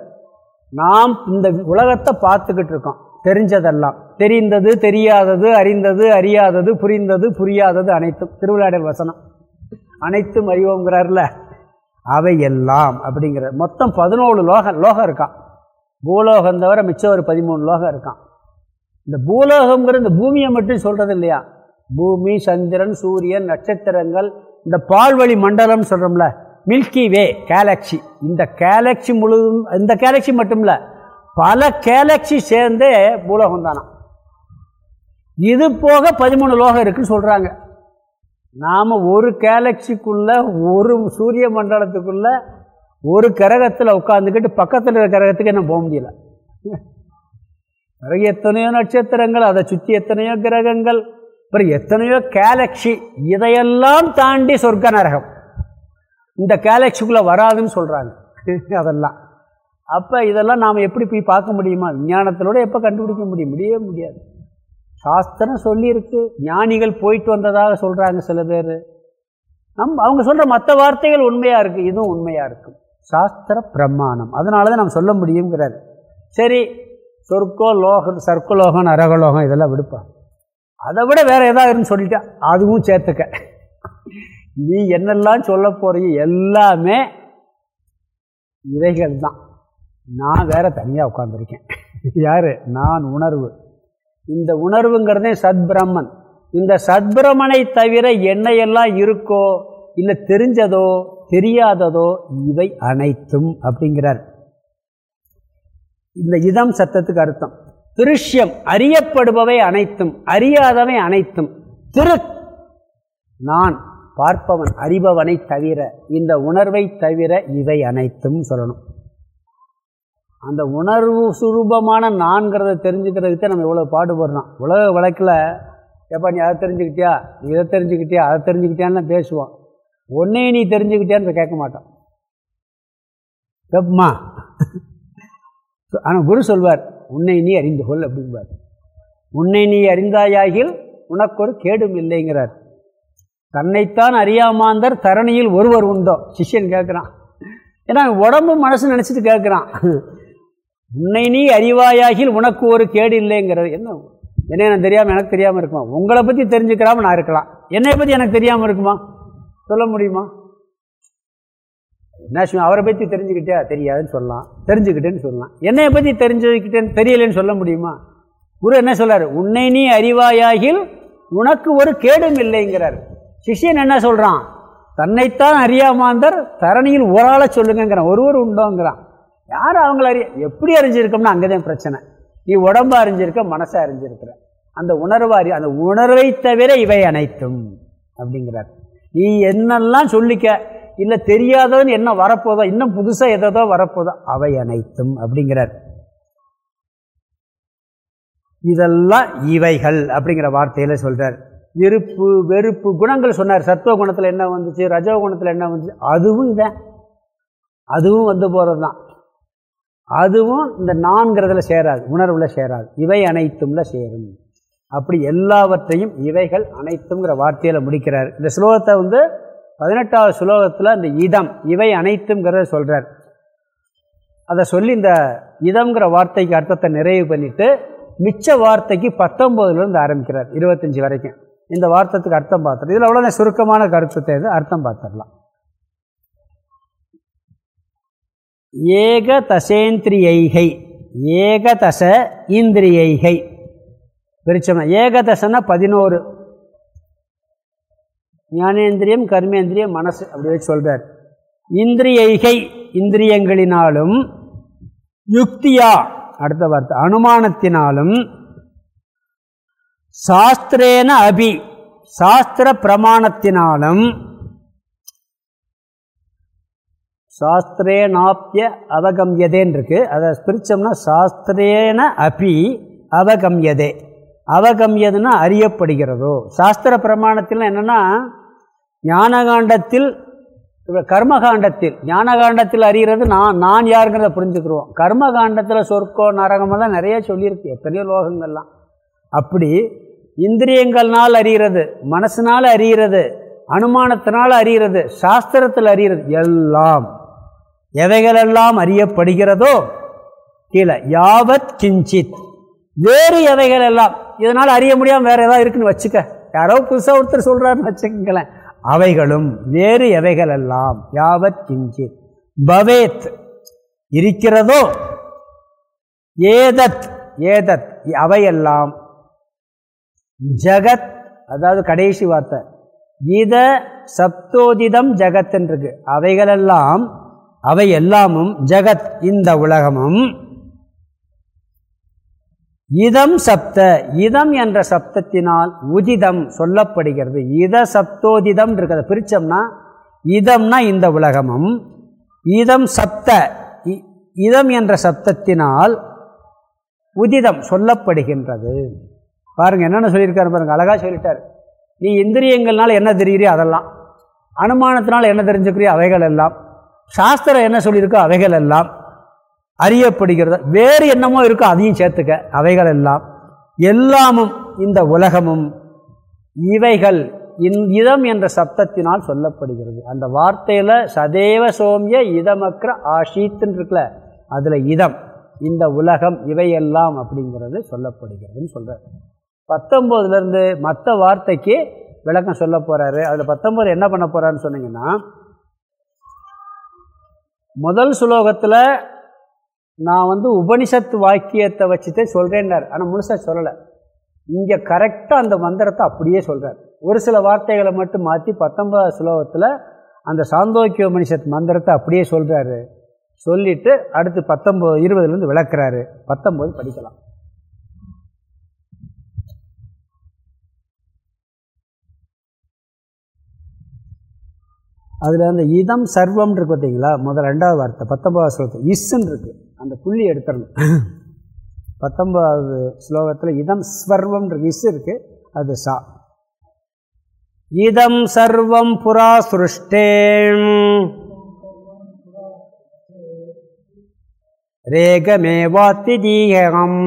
நாம் இந்த உலகத்தை பார்த்துக்கிட்டு இருக்கோம். தெரிஞ்சதெல்லாம். தெரிந்தது தெரியாதது அறிந்தது அறியாதது புரிந்தது புரியாதது அனைத்தும். திருவிழாடல் வசனம். அனைத்தும் அறிவோங்கிறார்ல. அவை எல்லாம் அப்படிங்கிற மொத்தம் பதினோரு லோகம் லோகம் இருக்கான் பூலோகம் தவிர மிச்சம் ஒரு பதிமூணு லோகம் இருக்கான் இந்த பூலோகம்ங்கிற இந்த பூமியை மட்டும் சொல்கிறது இல்லையா பூமி சந்திரன் சூரியன் நட்சத்திரங்கள் இந்த பால்வழி மண்டலம் சொல்கிறோம்ல மில்கி வே கேலக்சி இந்த கேலக்சி முழுதும் இந்த கேலக்சி மட்டும் இல்லை பல கேலக்சி சேர்ந்தே பூலோகம் தானா? இது போக பதிமூணு லோகம் இருக்குன்னு சொல்கிறாங்க நாம் ஒரு கேலக்சிக்குள்ளே ஒரு சூரிய மண்டலத்துக்குள்ளே ஒரு கிரகத்தில் உட்காந்துக்கிட்டு பக்கத்தில் இருக்கிற கிரகத்துக்கு என்ன போக முடியல? பிறகு எத்தனையோ நட்சத்திரங்கள் அதை சுற்றி எத்தனையோ கிரகங்கள் அப்புறம் எத்தனையோ கேலக்ஷி இதையெல்லாம் தாண்டி சொர்க்க நரகம். இந்த கேலக்ஷிக்குள்ளே வராதுன்னு சொல்கிறாங்க அதெல்லாம். அப்போ இதெல்லாம் நாம் எப்படி போய் பார்க்க முடியுமா? விஞ்ஞானத்திலோடு எப்போ கண்டுபிடிக்க முடியும்? முடியவே முடியாது. சாஸ்திரம் சொல்லியிருக்கு. ஞானிகள் போயிட்டு வந்ததாக சொல்கிறாங்க சில பேர். நம் அவங்க சொல்கிற மற்ற வார்த்தைகள் உண்மையாக இருக்குது இதுவும் உண்மையாக இருக்கும் சாஸ்திர பிரமாணம். அதனால தான் நம்ம சொல்ல முடியுங்கிறார். சரி சொர்க்கோ லோகம் சர்க்கலோகம் நரகலோகம் இதெல்லாம் விடுப்பாங்க அதை விட வேறு ஏதாவது சொல்லிட்டா அதுவும் சேர்த்துக்க. நீ என்னெல்லாம் சொல்ல போகிறீங்க எல்லாமே இவைகள் தான். நான் வேற தனியாக உட்காந்துருக்கேன் யார்? நான் உணர்வு. இந்த உணர்வுங்கிறதே சத்பிரமன். இந்த சத்பிரமனை தவிர என்னையெல்லாம் இருக்கோ இல்லை தெரிஞ்சதோ தெரியாததோ இவை அனைத்தும் அப்படிங்கிறார். இந்த இதம் சத்தத்துக்கு அர்த்தம். திருஷ்யம் அறியப்படுபவை அனைத்தும் அறியாதவை அனைத்தும். திரு நான் பார்ப்பவன் அறிபவனை தவிர இந்த உணர்வை தவிர இவை அனைத்தும் சொல்லணும். அந்த உணர்வு சுரூபமான நான்கிறத தெரிஞ்சுக்கிறதுக்கு நம்ம இவ்வளோ பாடுபடுறோம். உலக வழக்கில் எப்போ நீ அதை தெரிஞ்சுக்கிட்டியா? நீ இதை தெரிஞ்சுக்கிட்டியா? அதை தெரிஞ்சுக்கிட்டியான்னு பேசுவோம். ஒன்றே நீ தெரிஞ்சுக்கிட்டியான்னு கேட்க மாட்டோம். கேப்பமா ஆனால் குரு சொல்வார் உன்னை நீ அறிந்து கொள் அப்படிம்பார். உன்னை நீ அறிந்தாயாகில் உனக்கு ஒரு கேடும் இல்லைங்கிறார். தன்னைத்தான் அறியாமாந்தர் தரணியில் ஒருவர் உண்டோ? சிஷ்யன் கேட்குறான். ஏன்னா உடம்பு மனசு நினச்சிட்டு கேட்குறான். உன்னை நீ அறிவாயாகில் உனக்கு ஒரு கேடு இல்லைங்கிறது. என்ன? என்ன எனக்கு தெரியாமல் எனக்கு தெரியாமல் இருக்குமா? உங்களை பற்றி தெரிஞ்சுக்கிறாம நான் இருக்கலாம். என்னை பற்றி எனக்கு தெரியாமல் இருக்குமா? சொல்ல முடியுமா? என்ன அவரை பற்றி தெரிஞ்சுக்கிட்டே தெரியாதுன்னு சொல்லலாம். தெரிஞ்சுக்கிட்டேன்னு சொல்லலாம். என்னை பற்றி தெரிஞ்சுக்கிட்டேன்னு தெரியலன்னு சொல்ல முடியுமா? குரு என்ன சொல்கிறார் உன்னை நீ அறிவாயாகில் உனக்கு ஒரு கேடும் இல்லைங்கிறார். சிஷியன் என்ன சொல்கிறான் தன்னைத்தான் அறியாமாந்தர் தரணியில் ஒரு ஆளை சொல்லுங்கிறான் ஒருவர் உண்டோங்கிறான். யார் அவங்கள அறிய எப்படி அறிஞ்சிருக்கோம்னா அங்கே தான் பிரச்சனை. நீ உடம்பு அறிஞ்சிருக்க மனசை அறிஞ்சிருக்கிற. அந்த உணர்வு அறி அந்த உணர்வை தவிர இவை அனைத்தும் அப்படிங்கிறார். நீ என்னெல்லாம் சொல்லிக்க இல்லை தெரியாதவன் என்ன வரப்போதோ இன்னும் புதுசாக எதோ வரப்போதோ அவை அனைத்தும் அப்படிங்கிறார். இதெல்லாம் இவைகள் அப்படிங்கிற வார்த்தையில் சொல்கிறார் விருப்பு வெறுப்பு குணங்கள் சொன்னார். சத்துவ குணத்தில் என்ன வந்துச்சு ரஜோ குணத்தில் என்ன வந்துச்சு அதுவும் இதான். அதுவும் வந்து போகிறது தான் அதுவும் இந்த நான்கிறதுல சேராது உணர்வில் சேராது. இவை அனைத்தும்ல சேரும். அப்படி எல்லாவற்றையும் இவைகள் அனைத்துங்கிற வார்த்தையில் முடிக்கிறார். இந்த ஸ்லோகத்தை வந்து பதினெட்டாவது ஸ்லோகத்தில் இந்த இதம் இவை அனைத்துங்கிறத சொல்கிறார் அதை சொல்லி இந்த இதம்ங்கிற வார்த்தைக்கு அர்த்தத்தை நிறைவு பண்ணிவிட்டு மிச்ச வார்த்தைக்கு பத்தொம்போதுலேருந்து ஆரம்பிக்கிறார் இருபத்தஞ்சி வரைக்கும். இந்த வார்த்தத்துக்கு அர்த்தம் பார்த்துட்டு இதில் அவ்வளோ சுருக்கமான கருத்து தேவை அர்த்தம் பார்த்துடலாம். ஏகதசேந்திரியைகை ஏகதச இந்திரியைகை. பிரிச்சோம்னா ஏகதசன்னா பதினோரு ஞானேந்திரியம் கர்மேந்திரியம் மனசு அப்படி வச்சு சொல்கிறார் இந்திரியைகை இந்திரியங்களினாலும் யுக்தியா அடுத்த வார்த்தை அனுமானத்தினாலும் சாஸ்திரேன அபி சாஸ்திர பிரமாணத்தினாலும் சாஸ்திரேனாப்பிய அவகம்யதேன்னு இருக்கு அதை பிரித்தோம்னா சாஸ்திரேன அபி அவகம்யதே. அவகம்யதுன்னா அறியப்படுகிறதோ. சாஸ்திர பிரமாணத்தில் என்னென்னா ஞானகாண்டத்தில் கர்மகாண்டத்தில் ஞானகாண்டத்தில் அறிகிறது நான் நான் யாருங்கிறத புரிஞ்சுக்கிறோம் கர்மகாண்டத்தில் சொர்க்கோ நரகமெல்லாம் நிறைய சொல்லியிருக்கு எத்தனையோ லோகங்கள்லாம். அப்படி இந்திரியங்கள்னால் அறிகிறது மனசினால் அறிகிறது அனுமானத்தினால் அறிகிறது சாஸ்திரத்தில் அறிகிறது எல்லாம். எவைகளெல்லாம் அறியப்படுகிறதோ கீழே யாவத் கிஞ்சித். வேறு எவைகள் எல்லாம் இதனால் அறிய முடியாமல் வேறு ஏதாவது இருக்குன்னு வச்சுக்க. யாரோ புதுசாக ஒருத்தர் சொல்கிறாருன்னு வச்சுக்கங்களேன். அவைகளும் வேறு எவைகள் எல்லாம் யாவத் கிஞ்சித் பவேத் இருக்கிறதோ? ஏதத் ஏதத் அவையெல்லாம். ஜகத் அதாவது கடைசி வார்த்தை. இத சப்தோதிதம் ஜகத்ன்றிருக்கு அவைகளெல்லாம் அவை எல்லாமும் ஜகத் இந்த உலகமும். இதம் சப்த இதம் என்ற சப்தத்தினால் உதிதம் சொல்லப்படுகிறது. இத சப்தோதிதம் இருக்கிறத பிரித்தோம்னா இதம்னா இந்த உலகமும் இதம் சப்த இதம் என்ற சப்தத்தினால் உதிதம் சொல்லப்படுகின்றது. பாருங்க என்னென்ன சொல்லியிருக்காரு பாருங்கள் அழகாக சொல்லிட்டார். நீ இந்திரியங்கள்னால் என்ன தெரியுறியோ அதெல்லாம் அனுமானத்தினால் என்ன தெரிஞ்சுக்கிறியோ அவைகள் எல்லாம் சாஸ்திரம் என்ன சொல்லியிருக்கோ அவைகள் எல்லாம் அறியப்படுகிறது? வேறு என்னமோ இருக்கோ அதையும் சேர்த்துக்க. அவைகள் எல்லாம் எல்லாமும் இந்த உலகமும் இவைகள் இன் இதம் என்ற சப்தத்தினால் சொல்லப்படுகிறது. அந்த வார்த்தையில் சதேவ சோமிய இதமக்கிற ஆஷீத்துன்னு இருக்குல்ல அதில் இதம் இந்த உலகம் இவையெல்லாம் அப்படிங்கிறது சொல்லப்படுகிறதுன்னு சொல்கிறார் பத்தொம்போதுலேருந்து மற்ற வார்த்தைக்கு விளக்கம் சொல்ல போகிறாரு அதில் பத்தொம்போது என்ன பண்ண போகிறாருன்னு சொன்னீங்கன்னா முதல் சுலோகத்தில் நான் வந்து உபனிஷத்து வாக்கியத்தை வச்சுட்டே சொல்கிறேன்னார் ஆனால் முழுசாக சொல்லலை. இங்கே கரெக்டாக அந்த மந்திரத்தை அப்படியே சொல்கிறார் ஒரு சில வார்த்தைகளை மட்டும் மாற்றி பத்தொன்பதாம் ஸ்லோகத்தில் அந்த சாந்தோக்கிய உபனிஷத் மந்திரத்தை அப்படியே சொல்கிறாரு சொல்லிவிட்டு அடுத்து பத்தொம்போது இருபதுலேருந்து விளக்குறாரு. பத்தொம்போது படிக்கலாம். அதில் அந்த இதம் சர்வம் இருக்கு பார்த்தீங்களா முதல் ரெண்டாவது வார்த்தை பத்தொன்பதாவது ஸ்லோகத்தில் இஸ்ன்னு இருக்குது அந்த புள்ளி எடுத்துடணும். பத்தொன்பதாவது ஸ்லோகத்தில் இதம் ஸ்வர்வம் இருக்கு இஸ் இருக்குது அது சா. இதம் சர்வம் புரா சுருஷ்டே. ரேகமேவாத்திதீகம்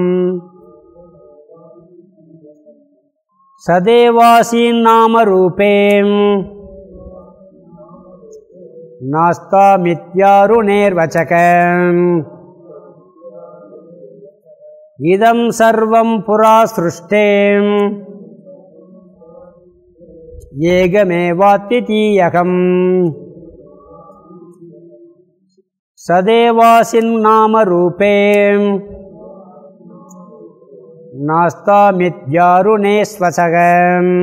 சதேவாசீன் நாம ரூபேம் நாஸ்தாமித்யாருணேர்வச்சக இதம் சர்வம் புரா சிருஷ்டேம் ஏகமேவாத்விதீயகம் சதேவாசின் நாம ரூபே நாஸ்தாமித்யாருணேஸ்வசகம்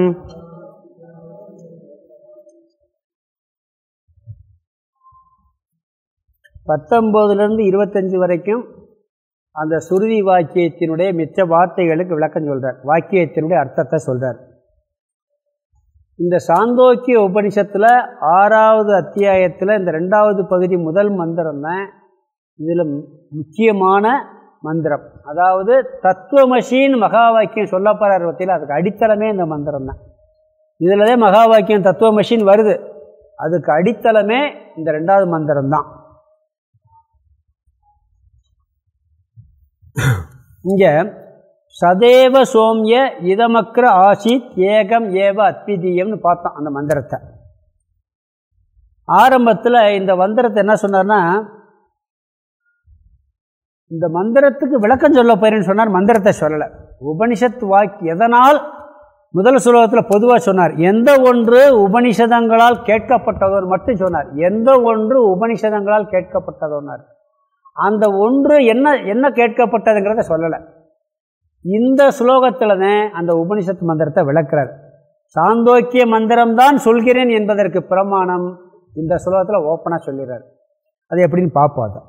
பத்தொம்போதுலேருந்து இருபத்தஞ்சி வரைக்கும் அந்த சுருதி வாக்கியத்தினுடைய மிச்ச வார்த்தைகளுக்கு விளக்கம் சொல்கிறார் வாக்கியத்தினுடைய அர்த்தத்தை சொல்கிறார் இந்த சாந்தோக்கிய உபனிஷத்தில் ஆறாவது அத்தியாயத்தில் இந்த ரெண்டாவது பகுதி முதல் மந்திரம் தான் இதில் முக்கியமான மந்திரம். அதாவது தத்துவமஷின்னு மகா வாக்கியம் சொல்லப்படுற பற்றியில் அதுக்கு அடித்தளமே இந்த மந்திரம் தான். இதில் தான் மகா வாக்கியம் தத்துவமசின்னு வருது. அதுக்கு அடித்தளமே இந்த ரெண்டாவது மந்திரம் தான். இங்கே சதேவ சோமிய இதமக்ர ஆசித் ஏகம் ஏவ அத்விதீயம்னு பார்த்தோம் அந்த மந்திரத்தை. ஆரம்பத்தில் இந்த மந்திரத்தை என்ன சொன்னார்னா இந்த மந்திரத்துக்கு விளக்கம் சொல்ல போயிருன்னு சொன்னார் மந்திரத்தை சொல்லலை. உபனிஷத் வாக்கி எதனால் முதல் சுலோகத்தில் பொதுவாக சொன்னார் எந்த ஒன்று உபனிஷதங்களால் கேட்கப்பட்டதோ மட்டும் சொன்னார். எந்த ஒன்று உபனிஷதங்களால் கேட்கப்பட்டதோன்னார் அந்த ஒன்று என்ன என்ன கேட்கப்பட்டதுங்கிறத சொல்லலை. இந்த ஸ்லோகத்தில் தான் அந்த உபனிஷத் மந்திரத்தை விளக்குறார். சாந்தோக்கிய மந்திரம்தான் சொல்கிறேன் என்பதற்கு பிரமாணம் இந்த ஸ்லோகத்தில் ஓப்பனாக சொல்லிடுறார். அது எப்படின்னு பார்ப்போம் அதை.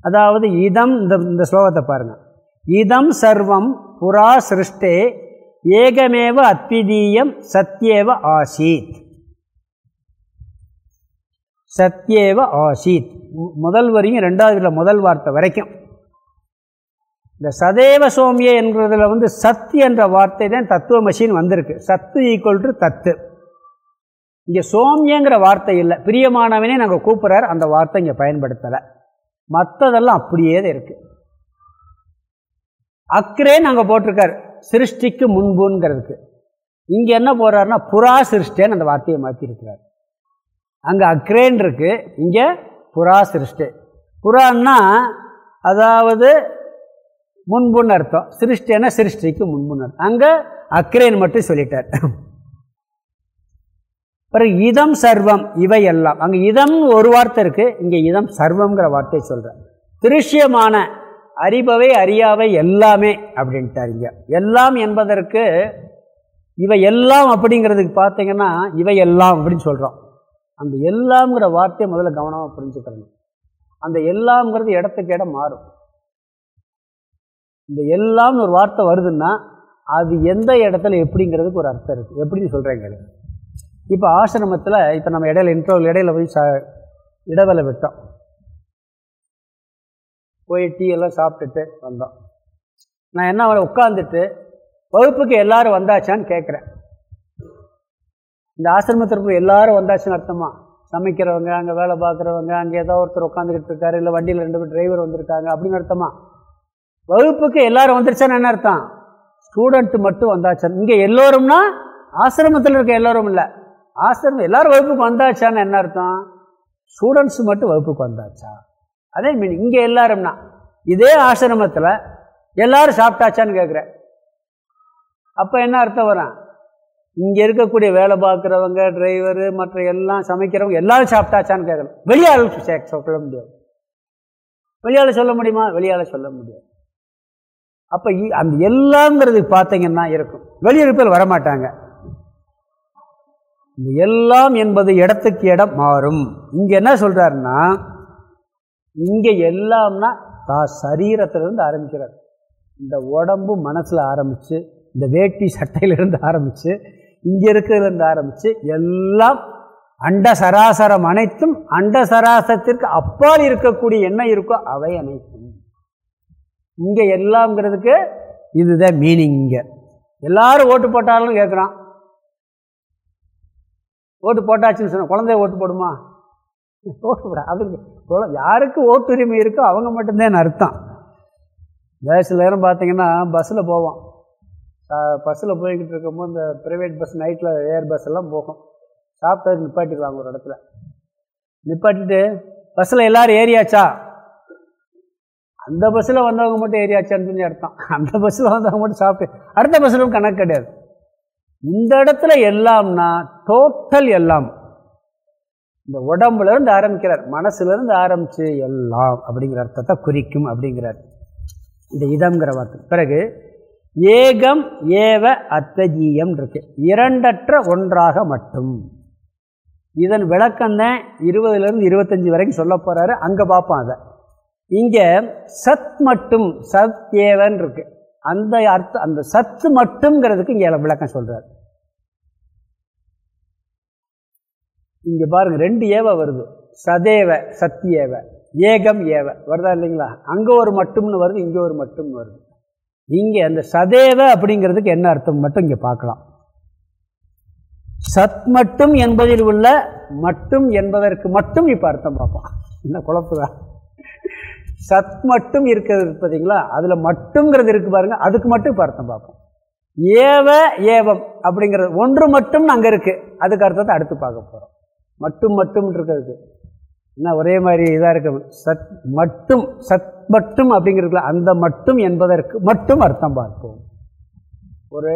அதாவது இதம் இந்த இந்த ஸ்லோகத்தை பாருங்கள் இதம் சர்வம் புரா சிருஷ்டே ஏகமேவ அத்விதீயம் சத்யேவ ஆசீத். சத்யேவ ஆசீத். முதல் வரையும் ரெண்டாவது முதல் வார்த்தை வரைக்கும். இந்த சதேவ சோமிய என்கிறதுல வந்து சத்து என்ற வார்த்தை தான் தத்துவ மஷின் வந்திருக்கு. சத்து ஈக்குவல் டு தத்து. இங்கே சோமியங்கிற வார்த்தை இல்லை. பிரியமானவனே நாங்கள் கூப்பிட்றாரு. அந்த வார்த்தை இங்கே பயன்படுத்தலை. மற்றதெல்லாம் அப்படியே தான் இருக்குது அக்கரே நாங்கள் போட்டிருக்கார். சிருஷ்டிக்கு முன்புங்கிறதுக்கு. இங்கே என்ன போடுறாருன்னா புறா சிருஷ்டேன்னு அந்த வார்த்தையை மாற்றிருக்கிறார் அங்கே அக்ரேன் இருக்கு. இங்கே புறா சிருஷ்டி. புறான்னா அதாவது முன்புன்னு அர்த்தம். சிருஷ்டினா சிருஷ்டிக்கு முன்புன்னு அர்த்தம். அங்கே அக்ரேன் மட்டும் சொல்லிட்டார். பிறகு இதம் சர்வம் இவை எல்லாம் அங்கே இதம் ஒரு வார்த்தை இருக்குது இங்கே இதம் சர்வங்கிற வார்த்தையை சொல்கிறேன் திருஷ்யமான அறிபவை அறியாவை எல்லாமே அப்படின்ட்டார் இங்கே. எல்லாம் என்பதற்கு இவை எல்லாம் அப்படிங்கிறதுக்கு பார்த்தீங்கன்னா இவை எல்லாம் அப்படின்னு சொல்கிறோம் அந்த எல்லாம்ங்கிற வார்த்தையை முதல்ல கவனமாக புரிஞ்சுக்கிறணும். அந்த எல்லாம்ங்கிறது இடத்துக்கு இடம் மாறும். இந்த எல்லாம்னு ஒரு வார்த்தை வருதுன்னா அது எந்த இடத்துல எப்படிங்கிறதுக்கு ஒரு அர்த்தம் இருக்குது எப்படின்னு சொல்கிறேங்க இப்போ ஆசிரமத்தில் இப்போ நம்ம இடையில இன்ட்ரோல் இடையில போய் சா இடவேளை விட்டோம். போய் டீ எல்லாம் சாப்பிட்டுட்டு வந்தோம். நான் என்ன உட்காந்துட்டு வகுப்புக்கு எல்லாரும் வந்தாச்சான்னு கேட்குறேன் இந்த ஆசிரமத்திற்கு எல்லாரும் வந்தாச்சுன்னு அர்த்தமா? சமைக்கிறவங்க அங்கே வேலை பார்க்குறவங்க அங்கே ஏதோ ஒருத்தர் உட்காந்துக்கிட்டு இருக்காரு இல்லை வண்டியில் ரெண்டு பேர் டிரைவர் வந்திருக்காங்க அப்படின்னு அர்த்தமா? வகுப்புக்கு எல்லாரும் வந்துருச்சான்னு என்ன அர்த்தம்? ஸ்டூடெண்ட் மட்டும் வந்தாச்சான் இங்கே எல்லோரும்னா ஆசிரமத்தில் இருக்க எல்லோரும் இல்லை. ஆசிரமம் எல்லோரும் வகுப்புக்கு வந்தாச்சான்னு என்ன அர்த்தம்? ஸ்டூடெண்ட்ஸ் மட்டும் வகுப்புக்கு வந்தாச்சா? அதே மீன் இங்கே எல்லாரும்னா. இதே ஆசிரமத்தில் எல்லோரும் சாப்பிட்டாச்சான்னு கேட்குறேன் அப்போ என்ன அர்த்தம் வரும்? இங்கே இருக்கக்கூடிய வேலை பார்க்குறவங்க டிரைவரு மற்ற எல்லாம் சமைக்கிறவங்க எல்லாரும் சாப்பிட்டாச்சான்னு கேட்கணும். வெளியால் சொல்ல முடியாது. வெளியால் சொல்ல முடியுமா? வெளியால் சொல்ல முடியாது. அப்போ அந்த எல்லாங்கிறது பார்த்தீங்கன்னா இருக்கும். வெளியிருப்பில் வரமாட்டாங்க. இந்த எல்லாம் என்பது இடத்துக்கு இடம் மாறும். இங்கே என்ன சொல்கிறாருன்னா இங்கே எல்லாம்னா தா சரீரத்திலிருந்து ஆரம்பிக்கிறார். இந்த உடம்பு மனசில் ஆரம்பித்து இந்த வேட்டி சட்டையிலிருந்து ஆரம்பித்து இங்கே இருக்கிறதுலேருந்து ஆரம்பித்து எல்லாம் அண்ட சராசரம் அனைத்தும் அண்ட சராசரத்திற்கு அப்பால் இருக்கக்கூடிய என்ன இருக்கோ அவை அனைத்தும். இங்கே எல்லாம்ங்கிறதுக்கு இதுதான் மீனிங் இங்கே. எல்லாரும் ஓட்டு போட்டாலும் கேட்குறான் ஓட்டு போட்டாச்சுன்னு சொன்ன குழந்தைய ஓட்டு போடுமா? ஓட்டு போட. அது யாருக்கு ஓட்டுரிமை இருக்கோ அவங்க மட்டும்தான் அர்த்தம். சில நேரம் பார்த்தீங்கன்னா பஸ்ஸில் போவோம் பஸ்ஸில் போய்கிட்டு இருக்கும்போது இந்த ப்ரைவேட் பஸ் நைட்டில் ஏர் பஸ் எல்லாம் போகும். சாப்பிட்டு நிப்பாட்டிடுவாங்க ஒரு இடத்துல. நிப்பாட்டிட்டு பஸ்ஸில் எல்லோரும் ஏறியாச்சா? அந்த பஸ்ஸில் வந்தவங்க மட்டும் ஏரியாச்சான்னு சொல்லி அர்த்தம். அந்த பஸ்ஸில் வந்தவங்க மட்டும் சாப்பிட்டு அடுத்த பஸ்ஸிலும் கணக்கு கிடையாது. இந்த இடத்துல எல்லாம்னா டோட்டல் எல்லாம். இந்த உடம்புல இருந்து ஆரம்பிக்கிறார் மனசுலேருந்து ஆரம்பித்து எல்லாம் அப்படிங்கிற அர்த்தத்தை குறிக்கும் அப்படிங்கிறார். இந்த இதம்ங்கிற வார்த்தை பிறகு ஏகம் ஏவ அத்தஜீயம் இருக்கு இரண்டற்ற ஒன்றாக மட்டும். இதன் விளக்கம்தான் இருபதுலேருந்து இருபத்தஞ்சி வரைக்கும் சொல்ல போகிறாரு அங்கே பார்ப்போம் அதை. இங்கே சத் மட்டும் சத் ஏவன் இருக்கு அந்த அர்த்தம் அந்த சத்து மட்டும்ங்கிறதுக்கு இங்கே விளக்கம் சொல்கிறார் இங்கே பாருங்க ரெண்டு ஏவ வருது. சதேவ சத்தியேவ ஏகம் ஏவ. வருதா இல்லைங்களா? அங்கே ஒரு மட்டும்னு வருது இங்கே ஒரு மட்டும்னு வருது. இங்கே அந்த சதேவ அப்படிங்கிறதுக்கு என்ன அர்த்தம் மட்டும் இங்கே பார்க்கலாம். சத் மட்டும் என்பதில் உள்ள மட்டும் என்பதற்கு மட்டும் இப்போ அர்த்தம் பார்ப்போம். என்ன குழப்பதான் சத் மட்டும் இருக்கிறது பார்த்தீங்களா அதில் மட்டுங்கிறது இருக்கு பாருங்க அதுக்கு மட்டும் இப்போ அர்த்தம் பார்ப்போம். ஏவ ஏவம் அப்படிங்கிறது ஒன்று மட்டும் அங்கே இருக்குது அதுக்கு அர்த்தத்தை அடுத்து பார்க்க போகிறோம் மட்டும் மட்டும் இருக்கிறது என்ன ஒரே மாதிரி இதாக இருக்க. சத் மட்டும் சத் மட்டும் அப்படிங்கிறதுல அந்த மட்டும் என்பதற்கு மட்டும் அர்த்தம் பார்ப்போம். ஒரு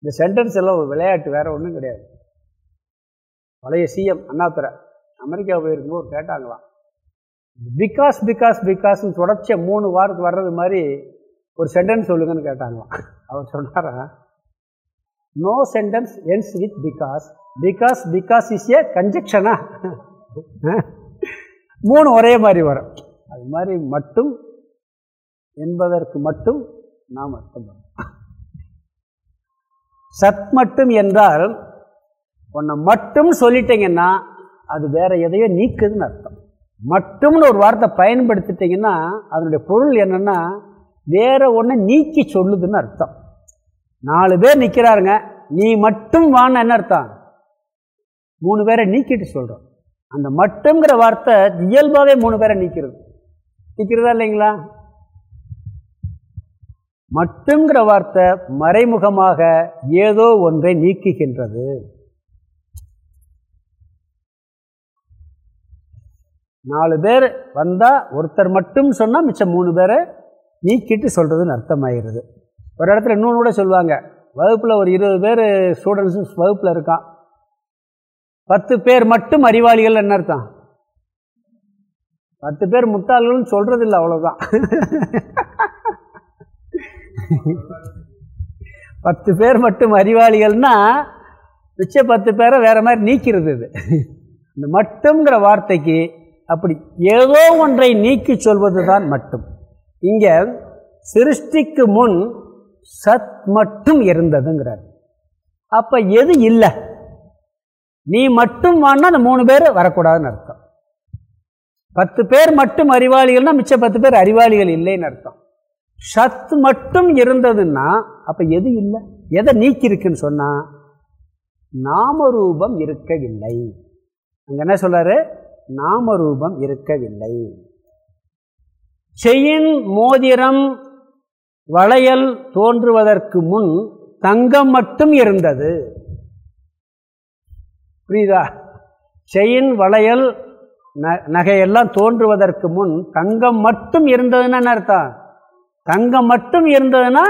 இந்த சென்டென்ஸ் எல்லாம் ஒரு விளையாட்டு வேறு ஒன்றும் கிடையாது. பழைய சிஎம் அண்ணாத்துறை அமெரிக்கா போயிருக்கும்போது கேட்டாங்களாம். பிகாஸ் பிகாஸ் பிகாஸ்ன்னு தொடர்ச்சியாக மூணு வாரத்துக்கு வர்றது மாதிரி ஒரு சென்டென்ஸ் சொல்லுங்கன்னு கேட்டாங்களாம். அவர் சொன்னாரா? No sentence ends with because because because is a கன்ஜெக்ஷனா மூணு ஒரே மாதிரி வரும். அது மாதிரி மட்டும் என்பதற்கு மட்டும் நாம் அர்த்தம் சத் மட்டும் என்றால் உன்னை மட்டும் சொல்லிட்டீங்கன்னா அது வேற எதையோ நீக்குதுன்னு அர்த்தம். மட்டும்னு ஒரு வார்த்தை பயன்படுத்திட்டீங்கன்னா அதனுடைய பொருள் என்னென்னா வேற ஒன்று நீக்கி சொல்லுதுன்னு அர்த்தம். நாலு பேர் நிற்கிறாருங்க நீ மட்டும் வான்னு என்ன அர்த்தம்? மூணு பேரை நீக்கிட்டு சொல்கிறோம் அந்த மட்டுங்கிற வார்த்தை இயல்பாகவே மூணு பேரை நீக்கிறது. நிற்கிறதா இல்லைங்களா? மட்டுங்கிற வார்த்தை மறைமுகமாக ஏதோ ஒன்றை நீக்குகின்றது. நாலு பேர் வந்தால் ஒருத்தர் மட்டும் சொன்னால் மிச்சம் மூணு பேரை நீக்கிட்டு சொல்கிறதுன்னு அர்த்தமாயிருது. ஒரு இடத்துல இன்னொன்று கூட சொல்லுவாங்க. வகுப்பில் ஒரு இருபது பேர் ஸ்டூடெண்ட்ஸு வகுப்பில் இருக்கான். பத்து பேர் மட்டும் அறிவாளிகள் என்ன அர்த்தம்? பத்து பேர் முட்டாள்கள்னு சொல்கிறது இல்லை அவ்வளோதான் பத்து பேர் மட்டும் அறிவாளிகள்னா மிச்ச பத்து பேரை வேற மாதிரி நீக்கிறது இது. இந்த மட்டுங்கிற வார்த்தைக்கு அப்படி ஏதோ ஒன்றை நீக்கி சொல்வது தான் மட்டும். இங்கே சிருஷ்டிக்கு முன் சத் மட்டும் இருந்ததுங்கிறார். அப்போ எது இல்லை? நீ மட்டும் வான்னா அந்த மூணு பேர் வரக்கூடாதுன்னு அர்த்தம். பத்து பேர் மட்டும் அறிவாளிகள்னா மிச்ச பத்து பேர் அறிவாளிகள் இல்லைன்னு அர்த்தம். சத் மட்டும் இருந்ததுன்னா அப்போ எது இல்லை? எதை நீக்கிருக்குன்னு சொன்னால் நாமரூபம் இருக்கவில்லை. அங்கே என்ன சொல்கிறாரு நாமரூபம் இருக்கவில்லை. செயின் மோதிரம் வளையல் தோன்றுவதற்கு முன் தங்கம் மட்டும் இருந்தது. புரியுதா? செயின் வளையல் ந நகையெல்லாம் தோன்றுவதற்கு முன் தங்கம் மட்டும் இருந்ததுன்னா என்ன அர்த்தம்? தங்கம் மட்டும் இருந்ததுன்னா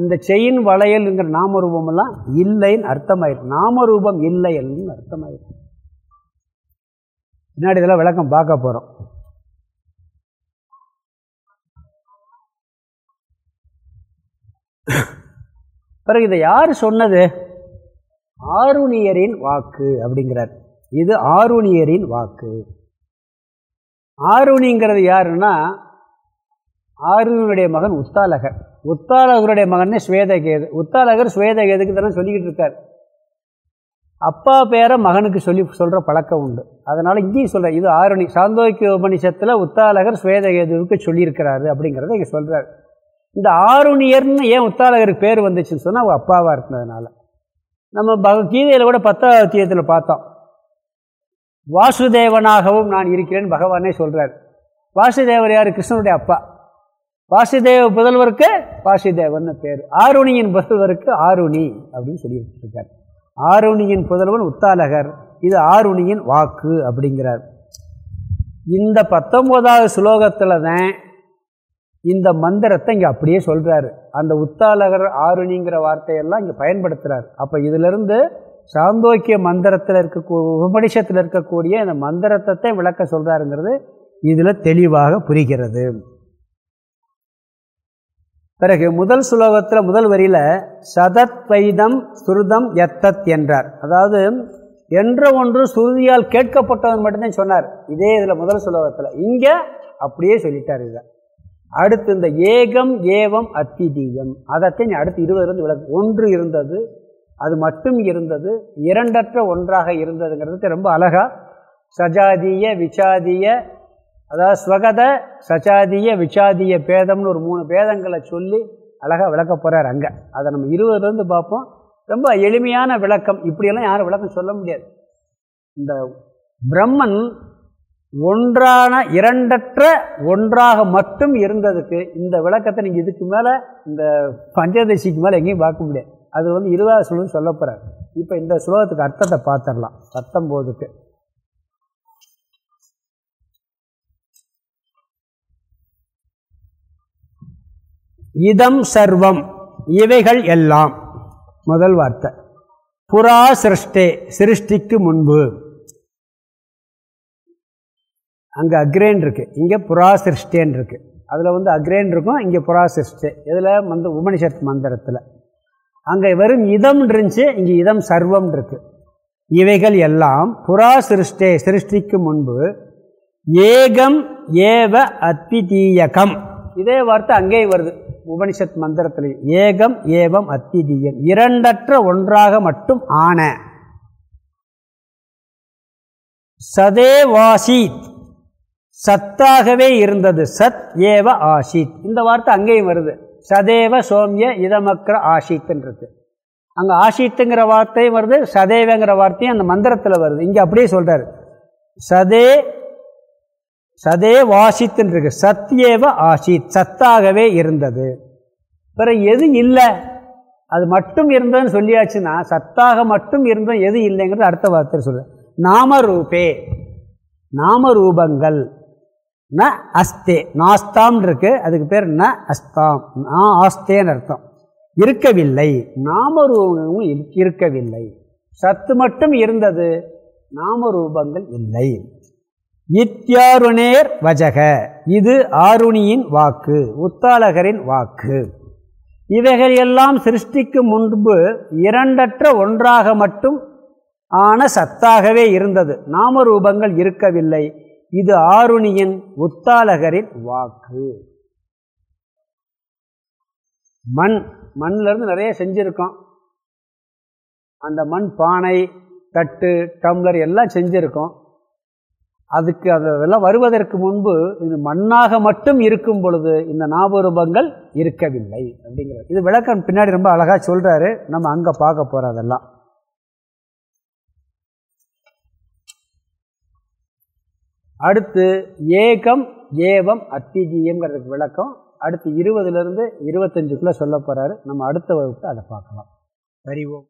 இந்த செயின் வளையல்ங்கிற நாமரூபமெல்லாம் இல்லைன்னு அர்த்தமாயிருக்கு நாமரூபம் இல்லை என்று அர்த்தமாயிருக்கு பின்னாடி இதெல்லாம் விளக்கம் பார்க்க போகிறோம் பிறகு இதை யார் சொன்னது? ஆருணியரின் வாக்கு அப்படிங்கிறார். இது ஆருணியரின் வாக்கு. ஆருணிங்கிறது யாருன்னா ஆருணியுடைய மகன் உத்தாலகர். உத்தாலகருடைய மகன் ஸ்வேதகேது. உத்தாலகர் ஸ்வேதகேதுக்கு தானே சொல்லிக்கிட்டு இருக்கார். அப்பா பேரை மகனுக்கு சொல்லி சொல்கிற பழக்கம் உண்டு. அதனால் இங்கேயும் சொல்கிற இது ஆருணி சாந்தோக்கிய உபனிஷத்தில் உத்தாலகர் ஸ்வேதகேதுவுக்கு சொல்லியிருக்கிறாரு அப்படிங்கிறத இங்கே சொல்கிறார் இந்த ஆருணியர்னு ஏன் உத்தாலகருக்கு பேர் வந்துச்சுன்னு சொன்னால் அவங்க அப்பாவாக இருந்ததுனால. நம்ம பக கீதையில் கூட பத்தாவது அத்தியத்தில் பார்த்தோம். வாசுதேவனாகவும் நான் இருக்கிறேன்னு பகவானே சொல்கிறார் வாசுதேவர் யார்? கிருஷ்ணனுடைய அப்பா. வாசுதேவ புதல்வருக்கு வாசுதேவன் பேர். ஆருணியின் புதல்வருக்கு ஆருணி அப்படின்னு சொல்லி ஆருணியின் புதல்வன் உத்தாலகர். இது ஆருணியின் வாக்கு அப்படிங்கிறார். இந்த பத்தொம்போதாவது ஸ்லோகத்தில் தான் இந்த மந்திரத்தை இங்கே அப்படியே சொல்கிறாரு அந்த உத்தாலகர் ஆருணிங்கிற வார்த்தையெல்லாம் இங்கே பயன்படுத்துகிறார் அப்போ இதிலிருந்து சாந்தோக்கிய மந்திரத்தில் இருக்க உபனிஷத்தில் இருக்கக்கூடிய இந்த மந்திரத்தை விளக்க சொல்கிறாருங்கிறது இதில் தெளிவாக புரிகிறது. பிறகு முதல் சுலோகத்தில் முதல் வரியில் சதத்வைதம் சுருதம் எத்தத் என்றார். அதாவது என்ற ஒன்று சுருதியால் கேட்கப்பட்டவன் மட்டும்தான் சொன்னார். இதே இதில் முதல் சுலோகத்தில். இங்கே அப்படியே சொல்லிட்டார் இதை. அடுத்து இந்த ஏகம் ஏவம் அத்திதீயம். அதைத்தான் அடுத்து இருபதுலேருந்து விளக்கு ஒன்று இருந்தது அது மட்டும் இருந்தது இரண்டற்ற ஒன்றாக இருந்ததுங்கிறதுக்கு ரொம்ப அழகாக சஜாதிய விசாதிய அதாவது ஸ்வகத சஜாதிய விசாதிய பேதம்னு ஒரு மூணு பேதங்களை சொல்லி அழகாக விளக்க போகிறார் அங்கே. அதை நம்ம இருபதுலேருந்து பார்ப்போம். ரொம்ப எளிமையான விளக்கம். இப்படியெல்லாம் யாரும் விளக்கம் சொல்ல முடியாது. இந்த பிரம்மன் ஒன்றான இரண்டற்ற ஒன்றாக மட்டும் இருந்ததுக்கு இந்த விளக்கத்தை நீங்கள் இதுக்கு மேலே இந்த பஞ்சதசிக்கு மேலே எங்கேயும் பார்க்க முடியாது. அது வந்து இருபதாவது ஸ்லோகம் சொல்ல போகிறார் இப்போ இந்த ஸ்லோகத்துக்கு அர்த்தத்தை பார்த்துடலாம். பத்தொம்போதுக்கு இதம் சர்வம் இவைகள் எல்லாம். முதல் வார்த்தை. புறா சிருஷ்டே சிருஷ்டிக்கு முன்பு. அங்கே அக்ரேன் இருக்குது இங்கே புறாசிருஷ்டேன் இருக்குது அதில் வந்து அக்ரேன் இருக்கும் இங்கே புறாசிருஷ்டே. இதில் வந்து உபனிஷத் மந்திரத்தில். அங்கே வெறும் இதம் இருந்துச்சு இங்கே இதம் சர்வம் இருக்குது இவைகள் எல்லாம் புறா சிருஷ்டே சிருஷ்டிக்கு முன்பு ஏகம் ஏவ அத்திதீயகம். இதே வார்த்தை அங்கே வருது உபனிஷத் மந்திரத்தில். ஏகம் ஏவம் அத்திதீயம். இரண்டற்ற ஒன்றாக மட்டும் ஆன. சதேவாசித். சத்தாகவே இருந்தது. சத் ஏவ ஆஷித். இந்த வார்த்தை அங்கேயும் வருது. சதேவ சோமிய இதமக்ர ஆசித்துன்றது அங்கே ஆஷித்துங்கிற வார்த்தையும் வருது சதேவங்கிற வார்த்தையும் அந்த மந்திரத்தில் வருது. இங்கே அப்படியே சொல்கிறார் சதே சதே வாசித்துன்னு இருக்கு சத்யேவ ஆஷித். சத்தாகவே இருந்தது. பிறகு எது இல்லை? அது மட்டும் இருந்ததுன்னு சொல்லியாச்சுன்னா சத்தாக மட்டும் இருந்தோம் எது இல்லைங்கிறது அடுத்த வார்த்தை சொல்கிறேன் நாமரூபே. நாமரூபங்கள். ந அஸ்தே நாஸ்தாம்னு இருக்கு அதுக்கு பேர் ந அஸ்தாம். நா ஆஸ்தேன்னு அர்த்தம். இருக்கவில்லை. நாமரூபமும் இருக்கவில்லை. சத்து மட்டும் இருந்தது. நாமரூபங்கள் இல்லை. இத்தியாருணேர் வஜக. இது ஆருணியின் வாக்கு உத்தாலகரின் வாக்கு. இவைகள் எல்லாம் சிருஷ்டிக்கு முன்பு இரண்டற்ற ஒன்றாக மட்டும் ஆன சத்தாகவே இருந்தது. நாமரூபங்கள் இருக்கவில்லை. இது ஆருணியின் உத்தாலகரின் வாக்கு. மண் மண்ணிலேருந்து நிறைய செஞ்சுருக்கோம். அந்த மண் பானை தட்டு டம்ளர் எல்லாம் செஞ்சுருக்கோம். அதுக்கு அதெல்லாம் வருவதற்கு முன்பு இது மண்ணாக மட்டும் இருக்கும் பொழுது இந்த நாபரூபங்கள் இருக்கவில்லை அப்படிங்கிறது இது விளக்கம் பின்னாடி ரொம்ப அழகாக சொல்கிறாரு நம்ம அங்கே பார்க்க போகிறதெல்லாம் அடுத்து ஏகம் ஏவம் அத்திஜீயம்ங்கிறதுக்கு விளக்கம். அடுத்து இருபதுலேருந்து இருபத்தஞ்சுக்குள்ளே சொல்ல போகிறாரு நம்ம அடுத்த வகுப்பு அதை பார்க்கலாம். அறிவோம்